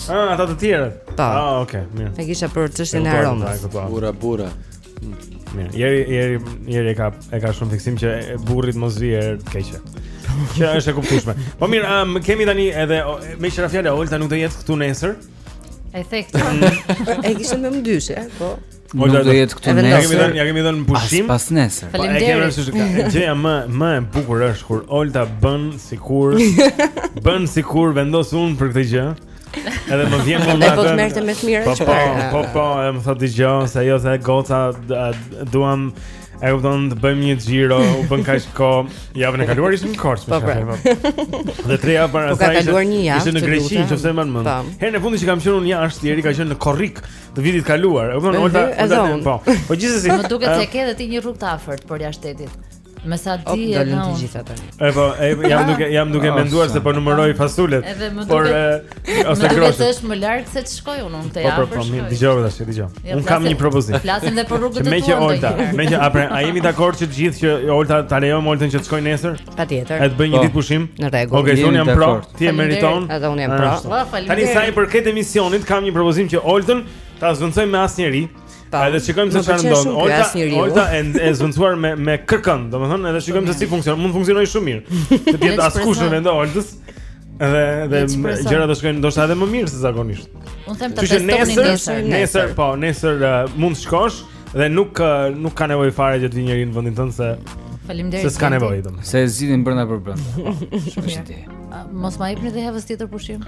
Ah, ata të tjerët. Po. Ah, okay, mirë. E kisha për çështjen e aromës. Burra, burra. Mirë, njeri njeri njeri ka e ka shumë fiksim që burrit mos i vi erë të keqe. Kjo është e kuptueshme. Po mirë, um, kemi tani edhe meqë ra fjala Olta nuk do jetë këtu nesër. E the këtë. e kishte me dysh, po. Nuk do jetë këtu nesër. Ja kemi dhënë, ja kemi dhënë pushim. As pasnesër. Po, Faleminderit. Gjëja më më e bukur është kur Olta bën sikur bën sikur vendos unë për këtë gjë. Edhe më vjen më atë. Po të merrte me smirë. Po po, po po, e më thotë dëgjo se ajo se goca duam e kupton të bëjmë një xhiro, u bë kaq kohë. Javën e kaluar ishe në Korçë po, pra. po. Dhe tre javë para po, asaj ishe ishe në Greqi, që se më në mund Herën e fundit që kam qenë unë jashtë shtetit ka qenë në Korrik të vitit të kaluar. E kupton Olta? Po. Po gjithsesi. Më duket se ke edhe ti një rrugë të afërt për jashtë shtetit. Me sa di e dalin të gjitha tani E po, e, jam duke, jam duke oh, menduar se po numëroj fasulet Edhe më duket, por, e, më duket se është më larg se të shkoj unë unë të jam po, po, po, mirë, dëgjove tash, dëgjove ja, Unë kam një propozim Flasin dhe për rrugët e tua të njërë Meqë, a jemi dakord të gjithë që Olta ta lejojmë Olten që të shkojë nesër? Patjetër. E të bëjë një po. ditë pushim. Në rregull. Okej, unë jam pro. Ti e meriton. Edhe unë jam pro. Faleminderit. Tani sa i përket emisionit, kam një propozim që Oltën ta zvendësojmë me asnjeri. Pa, edhe shikojmë se çfarë ndodh. Olta, Olta e e zvendësuar me me kërkënd, domethënë edhe shikojmë se si funksionon. Mund të funksionojë shumë mirë. Të jetë askush në vend Oltës. Edhe edhe gjërat do shkojnë ndoshta edhe më mirë se zakonisht. Unë them ta testoni nesër. Nesër, po, nesër uh, mund të shkosh. Dhe nuk nuk ka nevojë fare që të vi njeri në vendin tënd se Faleminderit. Se s'ka nevojë domethënë. Se e zgjidhin brenda për brenda. Shumë ti. Mos ma jepni dhe javës tjetër pushim.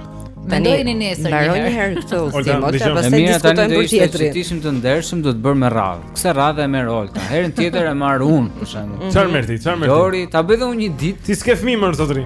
Mendojeni nesër. Mbaroje një herë këtë udhëtim, ose pastaj diskutojmë për tjetrin. Të jemi të ndershëm do ta bëjmë me radhë. Kësaj radhe e merr Olta. Herën tjetër e marr unë për shembull. Çfarë merr ti? Çfarë merr ti? Dori, ta bëj dhe unë një ditë. Ti s'ke fëmijë moj, sot rri.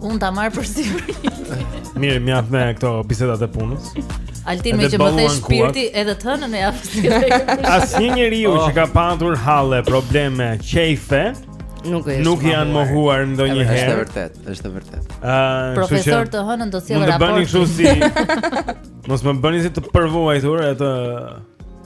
Un ta marr përsipër. Mirë, mjaft me këto bisedat e punës. Altin meqë më the shpirti edhe të hënën e javës. Asnjë njeriu oh. që ka patur halle, probleme, qejfe, nuk është. Nuk janë mohuar ndonjëherë. Është e vërtetë, është e vërtetë. Ëh, ah, profesor të hënën do të sjellë raport. Mos më bëni kështu si Mos më bëni si të përvuajtur e të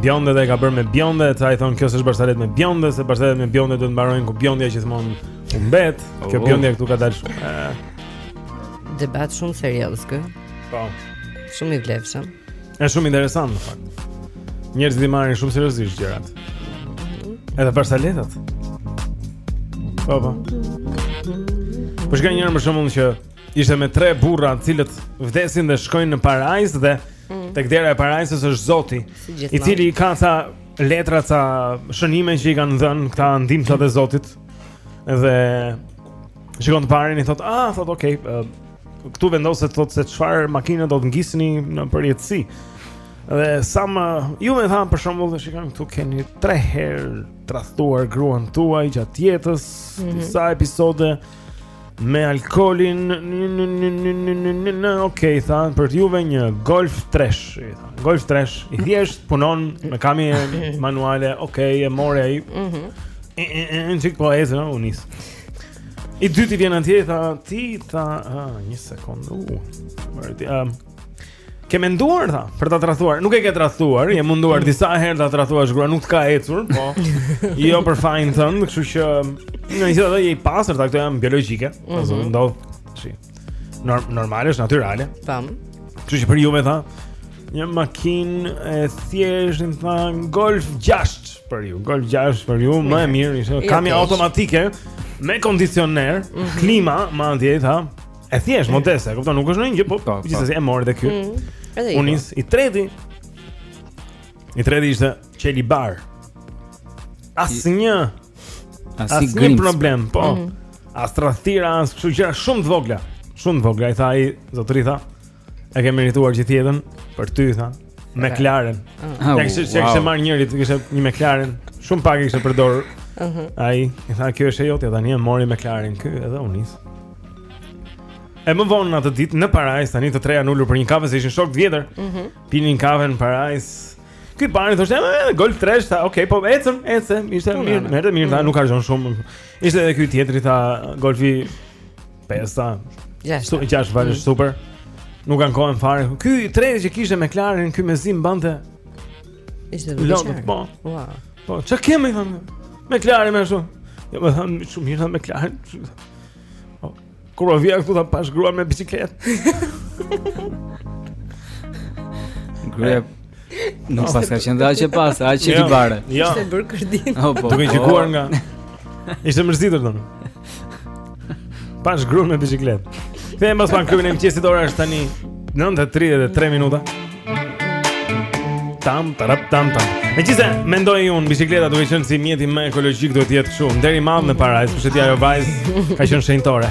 Bjonde dhe ka bërë me bjonde, ata i thonë kjo s'është barsaletë me bjonde, se barsaletat me bjonde duhet të mbarojnë ku bjondja gjithmonë humbet, kjo oh. bjondja këtu ka dalë shumë. Eh. Debat shumë serioz ky. Po. Shumë i vlefshëm. Është shumë interesant në fakt. Njerëzit i marrin shumë seriozisht gjërat. Mhm. Edhe barsaletat. Po po. Po shkoj njëherë më shumë që ishte me tre burra të cilët vdesin dhe shkojnë në parajsë dhe mm. tek dera e parajsës është Zoti, si i cili ka ca letra ca shënime që i kanë dhënë këta ndihmësat e Zotit. Dhe shikon të parin i thotë, "Ah, thotë, okay, uh, këtu vendoset thotë se çfarë makine do të ngisni në përjetësi." Dhe sa më ju më tha për shembull se shikon këtu keni tre herë tradhtuar gruan tuaj gjatë jetës, mm -hmm. disa episode Me alkoolin Ok, tha Për juve një golf tresh Golf tresh I thjeshtë punon me kamio manuale Ok, e mori ai mhm. Një çikë po e zë në u nis I dyti vjen atje Tha ti, tha Një sekondë Më rëti Ke menduar tha, për ta tradhtuar. Nuk e ke tradhtuar, je munduar disa herë ta tradhtosh gruan, nuk të ka ecur, po. jo për fajin tënd, kështu që në një ato je i pastër, tha këto janë biologjike, mm -hmm. ashtu ndodh. Si. Norm normale, është natyrale. Tam. Kështu që për ju më tha, një makinë e thjeshtë, më tha, Golf 6 për ju, Golf 6 për ju, më e mirë, ishte jo, kamio automatike me kondicioner, mm -hmm. klima, madje tha, E thjeshtë, modeste, e kupton, nuk është ndonjë gjë, po Po, po. gjithsesi e mori dhe ky. Mm. Edhe i. U nis, i treti. I treti ishte qelibar. Asnjë, As asnjë grimcë problem, po. Mhm. As tradhtira, as kështu gjëra shumë të vogla. Shumë të vogla, i tha ai, zotëri tha. E ke merituar gjithë jetën për ty, tha. McLaren. Ah, E kishte, e kishte marrë njëri, kishte një McLaren, shumë pak e kishte përdorur. Ëh. Ai, i tha kjo është e jotja tani, e mori McLaren ky edhe u nis. E më vonë atë ditë në parajsë tani të tre janë ulur për një kafe se ishin shokë të vjetër. Ëh. Mhm. Pinin kafe në parajsë. Ky i pari thoshte, "Ëh, golf 3 tha, okay, po ecën, ecën, ishte mirë, merrte mirë, tha, mhm. nuk harxhon shumë." Ishte edhe ky tjetri tha, golfi Pesta. Gjashtë. Su- Gjashtë vajzë është super. Nuk ankohem fare. Ky i treti që kishte McLaren, ky mezi mbante Ishte duke lotët, qarë. po. Ua. Po, çka ke i thonë? McLaren më ashtu. Jo, mo thotë shumë mirë thotë McLaren. Po, Kur po vija këtu tha pashë gruan me biçikletë. Gruaja Nuk paska qenë dhe aq e pas, aq jo, qelibare jo. Kishte bërë kërdinë oh, po, Duke gjykuar nga Ishte mërzitur domethënë Pashë gruan me biçikletë Kthehemi mbas pak në klubin e mëngjesit ora është tani 9.33 minuta Tam, tarap, tam, tam Megjithëse, mendoj unë, biçikleta duke qenë si mjeti më ekologjik duhet të jetë kështu nder i madh në parajsë, kështu që ajo vajzë, ka qenë shenjtore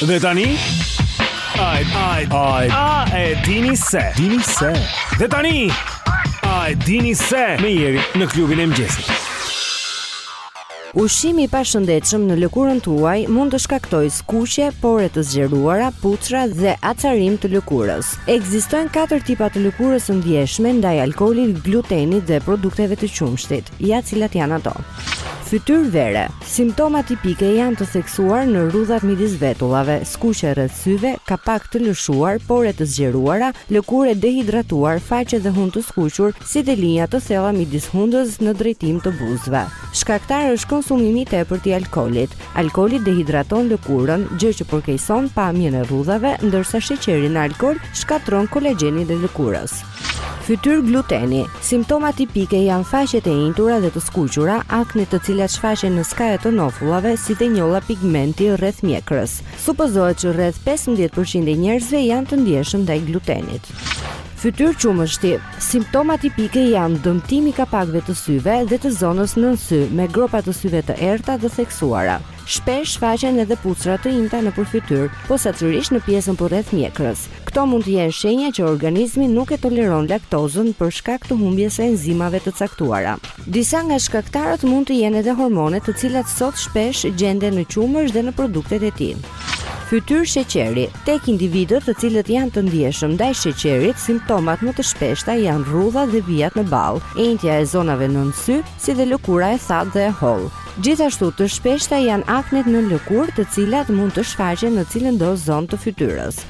Dhe tani Ai ai ai a e dini se dini se Dhe tani Ai dini se me Jerin në klubin e mëngjesit Ushqimi i pashëndetshëm në lëkurën tuaj mund të shkaktojë skuqje, pore të zgjeruara, puçra dhe acarim të lëkurës. Ekzistojnë katër tipa të lëkurës së ndjeshme ndaj alkoolit, glutenit dhe produkteve të qumështit. Ja cilat janë ato. Fytyrë vere. Simptomat tipike janë të theksuar rrudhat midis vetullave, skuqje rreth syve, kapakë të lëshuar, pore të zgjeruara, lëkurë e dehidratuar, faqe dhe hundë të skuqur, si dhe linja të thella midis hundës në drejtim të buzëve. Shkaktar është konsumimi i tepërt i alkoolit. Alkooli dehidraton lëkurën, gjë që përkeqëson pamjen e rrudhave, ndërsa sheqeri në alkool shkatërron kolagjenin e lëkurës. Fytyrë gluteni. Simptomat tipike janë faqet e enjtura dhe të skuqura, akne të cilat shfaqen në skajet e nofullave si dhe njolla pigmenti rreth mjekrës. Supozohet që rreth 15% e njerëzve janë të ndjeshëm ndaj glutenit. Fytyrë qumështi. Simptoma tipike janë dëmtimi i kapakëve të syve dhe të zonës nën sy, me gropa të syve të errëta dhe theksuara. Shpesh shfaqen edhe puçra të imta nëpër fytyrë, posaçërisht në pjesën përreth mjekrës. Këto mund të jenë shenja që organizmi nuk e toleron laktozën për shkak të humbjes së enzimave të caktuara. Disa nga shkaktarët mund të jenë edhe hormonet të cilat sot shpesh gjenden në qumësht dhe në produktet e tij. Fytyrë sheqeri, tek individët të cilët janë të ndjeshëm ndaj sheqerit, simptomat më të shpeshta janë rrudhat dhe vijat në ballë, enjtja e zonave nën sy, si dhe lëkura e thatë dhe e hollë. Gjithashtu të shpeshta janë aknet nën lëkurë, të cilat mund të shfaqen në cilëndo zonë të fytyrës.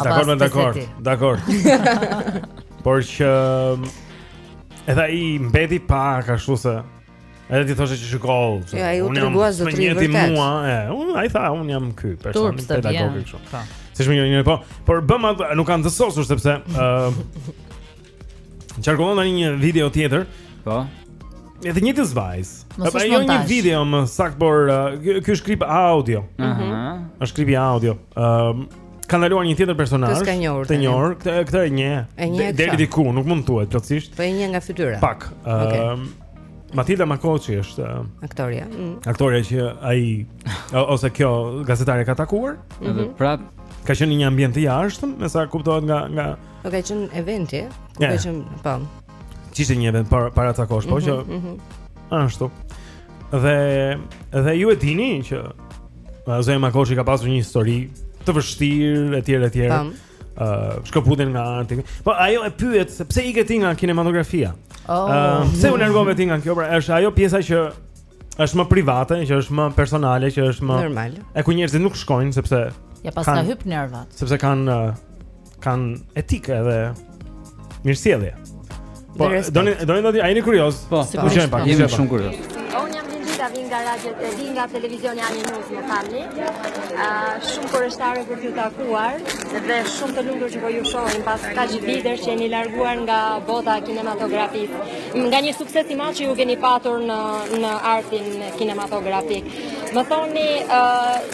Dakord, dakord, dakord. Por që edhe ai mbeti pak ashtu se edhe ti thoshe që shikoj. Jo, ai u tregua zotëri i vërtetë. Unë mua, e, unë ai tha, unë jam ky person pedagog kështu. Po. Si shumë një një po, por bëma nuk kanë të sosur sepse ë Qarkullon tani një video tjetër. Po. Edhe e njëjtës vajzë. Mos është jo një video më saktë, por uh, ky është klip audio. Ëh. Uh -huh. Është klipi audio. Ëm ehm, uh, ka ndaluar një tjetër personazh. Të njohur. Të njohur, këtë këtë e një. Deri diku, nuk mund të thuhet plotësisht. Po e një nga fytyra. Pak. Ëm ehm, okay. um, Matilda Makoçi është uh, aktorja. Mm. Aktorja që ai ose kjo gazetare ka takuar. Edhe mm -hmm. prap ka qenë një ambient i jashtëm, me sa kuptohet nga nga Po ka qenë eventi, ku ka qenë, po. Ishte një event para para ca kohësh, po që. Mhm, mhm. Ashtu. Dhe dhe ju e dini që zonja Makoçi ka pasur një histori të vështirë etj etj. Ëh, uh, shkëputjen nga arti. Po ajo e pyet se pse ike ti nga kinematografia? Ëh, oh. uh, pse u largove ti nga kjo? Pra, është ajo pjesa që është më private, që është më personale, që është më normal. E ku njerëzit nuk shkojnë sepse ja paska hyp nervat. Sepse kanë uh, kanë etikë edhe mirësjellje. Po, doni doni ndonjë, a jeni kurioz? Po, po jemi pak, jemi shumë kurioz. Unë jam Lindita, vij nga radio të, vij nga televizioni Ani News më falni. Ëh, shumë kureshtare për t'ju takuar dhe shumë të lumtur që po ju shohim pas kaq vitesh që jeni larguar nga bota e kinematografisë. Nga një sukses i madh që ju keni patur në në artin kinematografik. Më thoni, ëh,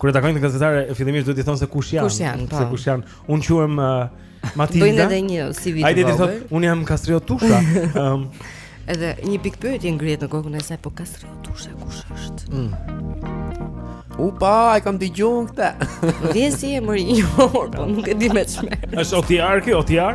Kur e takojnë gazetare, fillimisht duhet t'i thonë se kush janë. Kush janë, po. Se kush janë. Unë quhem uh, Matilda. Bëjnë edhe një CV. Ai i thotë, unë jam Kastriot Tusha. Ëm. Um, edhe një pikëpyetje ngrihet në kokën e saj, po Kastriot Tusha kush është? Mm. Upa, e kam dëgjuar këtë. Vjen si e mori një orë, po nuk e di më çmë. Është OTR kjo, OTR?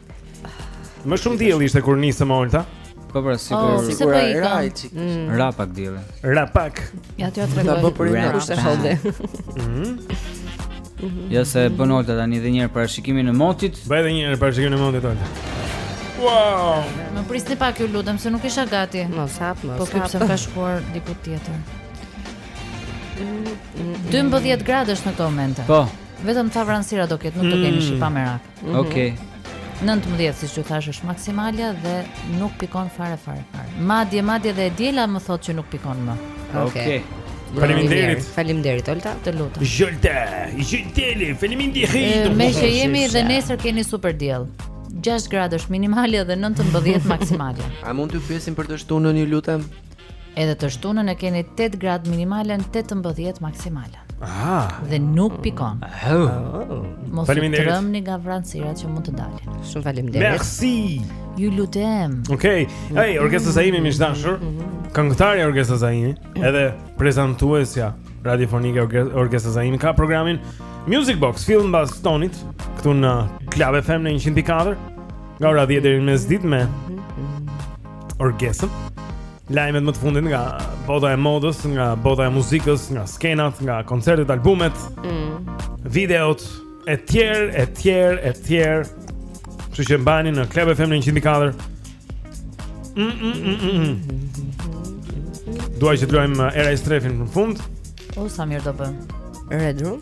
Më shumë diell ishte kur nisëm Olta. Po pra, si oh, kur sikur ra një çik. Mm. Ra pak dielli. Ra pak. Ja ti atë rregull. Po për rregull është hallde. Mhm. Ja se e bën Olta tani edhe një herë parashikimin e motit. Bëj edhe një herë parashikimin e motit Olta. Wow. Më prisni pak ju lutem se nuk isha gati. Mos hap, mos po hap. Po pse ka shkuar diku tjetër? 12 gradë është në këto momente. Po. Vetëm ca vranësira do ketë, nuk do keni mm. shi pa merak. Mhm. Okej. Okay. 19 siç ju thashë është maksimalja dhe nuk pikon fare fare fare. Madje madje dhe e diela më thotë që nuk pikon më. Okej. Okay. Okay. Faleminderit. Faleminderit Olta. Të lutem. Jolta, Jolteli, faleminderit. Meqë jemi dhe nesër keni super diell. 6 gradë është minimale dhe 19 maksimale. A mund të pyesim për të shtunën, ju lutem? Edhe të shtunën e keni 8 gradë minimale, 18 maksimale. Ah, dhe nuk pikon. Oh. Mos u trembni nga vranësirat që mund të dalin. Shumë faleminderit. Merci. Ju lutem. Okej. Okay. Hej, Orgesa Zaimi, miq të dashur. Këngëtarja Orgesa Zaimi, edhe prezantuesja radiofonike Orgesa Zaimi ka programin Music Box fill mbas tonit këtu në Club FM në 104 nga ora 10 deri në mesditë me Orgesën. Lajmet më të fundit nga bota e modës, nga bota e muzikës, nga skenat, nga koncertet, albumet, mm. videot, e tjerë, e tjerë, e tjerë. Kështu që mbani në Club FM 104. Mm, mm, mm, mm, mm. Dua që të luajmë uh, Era Istrefin në fund O, sa mirë do bëjmë Redrum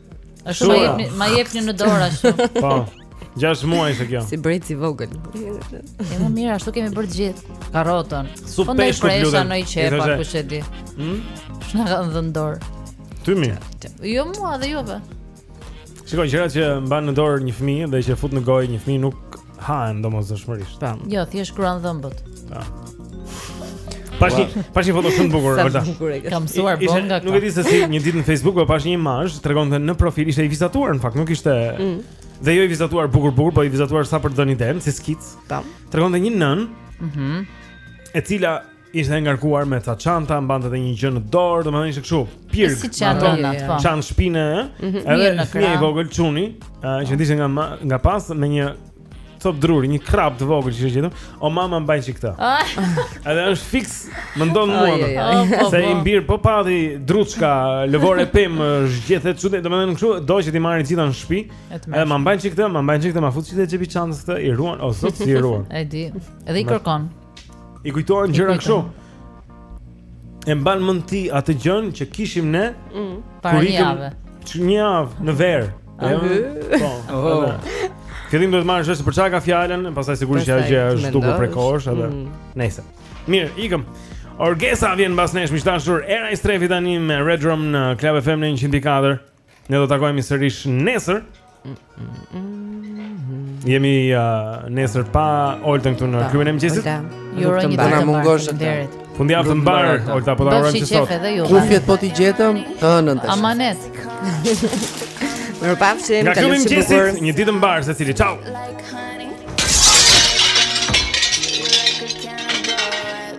Ashtu ma jepni, ma jepni në dorë ashtu. Po. Gjashtë muaj se kjo. Si brejtës i vogël. E më mirë, ashtu kemi bërë gjithë. Karotën. Su po peshku të lutem. Po në qepa, kush e di. Hmm? Na kanë dhënë në dorë. Ty mi? Jo mua dhe juve. Shiko, gjëra që mban në dorë një fmi dhe që fut në gojë një fmi nuk hahen domosdoshmërisht. Tam. Jo, thjesht kruan dhëmbët. Po. Pashë një, pashë një foto shumë të bukur, Olta. Kam mësuar bon nga këto. Nuk e di se si një ditë në Facebook po pashë një imazh, tregonte në profil ishte i vizatuar në fakt, nuk ishte mm. dhe jo i vizatuar bukur bukur, po i vizatuar sa për të dhënë idenë, si skicë. Tam. Tregonte një nënë. Mhm. Mm e cila Ishte ngarkuar me ca çanta, mbante edhe një gjë në dorë, domethënë ishte kështu, pirg. Si çanta në atë, po. Çantë shpine, ëh. Mhm, edhe në krah. Një vogëlçun, që ndiqte nga nga pas me një copë druri, një shkop të vogël që ka gjet. O mama mbaj çik këtë. Ah. Edhe është fiks, më ndodh mua. Oh, po, po. Se im bir po pati druçka, lëvore pemësh, gjethe, çdo, domethënë kështu, do që t'i marrim të gjitha në shtëpi. Edhe ma mbaj çik këtë, ma mbaj çik këtë, ma fut çik te xhepi çantës këtë, i ruan, o zot si i ruan. E di. Edhe i kërkon. I kujtohen gjëra kështu. E mban mend ti atë gjënë që kishim ne? Mm. Para një jave. Një javë në verë. Po. Oh. Fillim duhet të marrësh vesh për ça e ka fjalën, pastaj sigurisht ajo gjë është zhdukur prej kohësh edhe. Mm. Nëse. Mirë, ikëm. Orgesa vjen mbas nesh miq të dashur. Era Istrefi tani me Redrum në Club FM në 104. Ne do të takohemi sërish nesër. Jemi uh, nesër pa Oltën këtu në klubin e mëngjesit. Ju uroj një ditë të mbarë. Fundjavë të mbarë, Olta, po ta urojmë që sot. Kufjet po t'i gjetëm, të hënën tash. Amanet. Mirupafshim nga klubi i mëngjesit. Një ditë të mbarë secili. Ciao.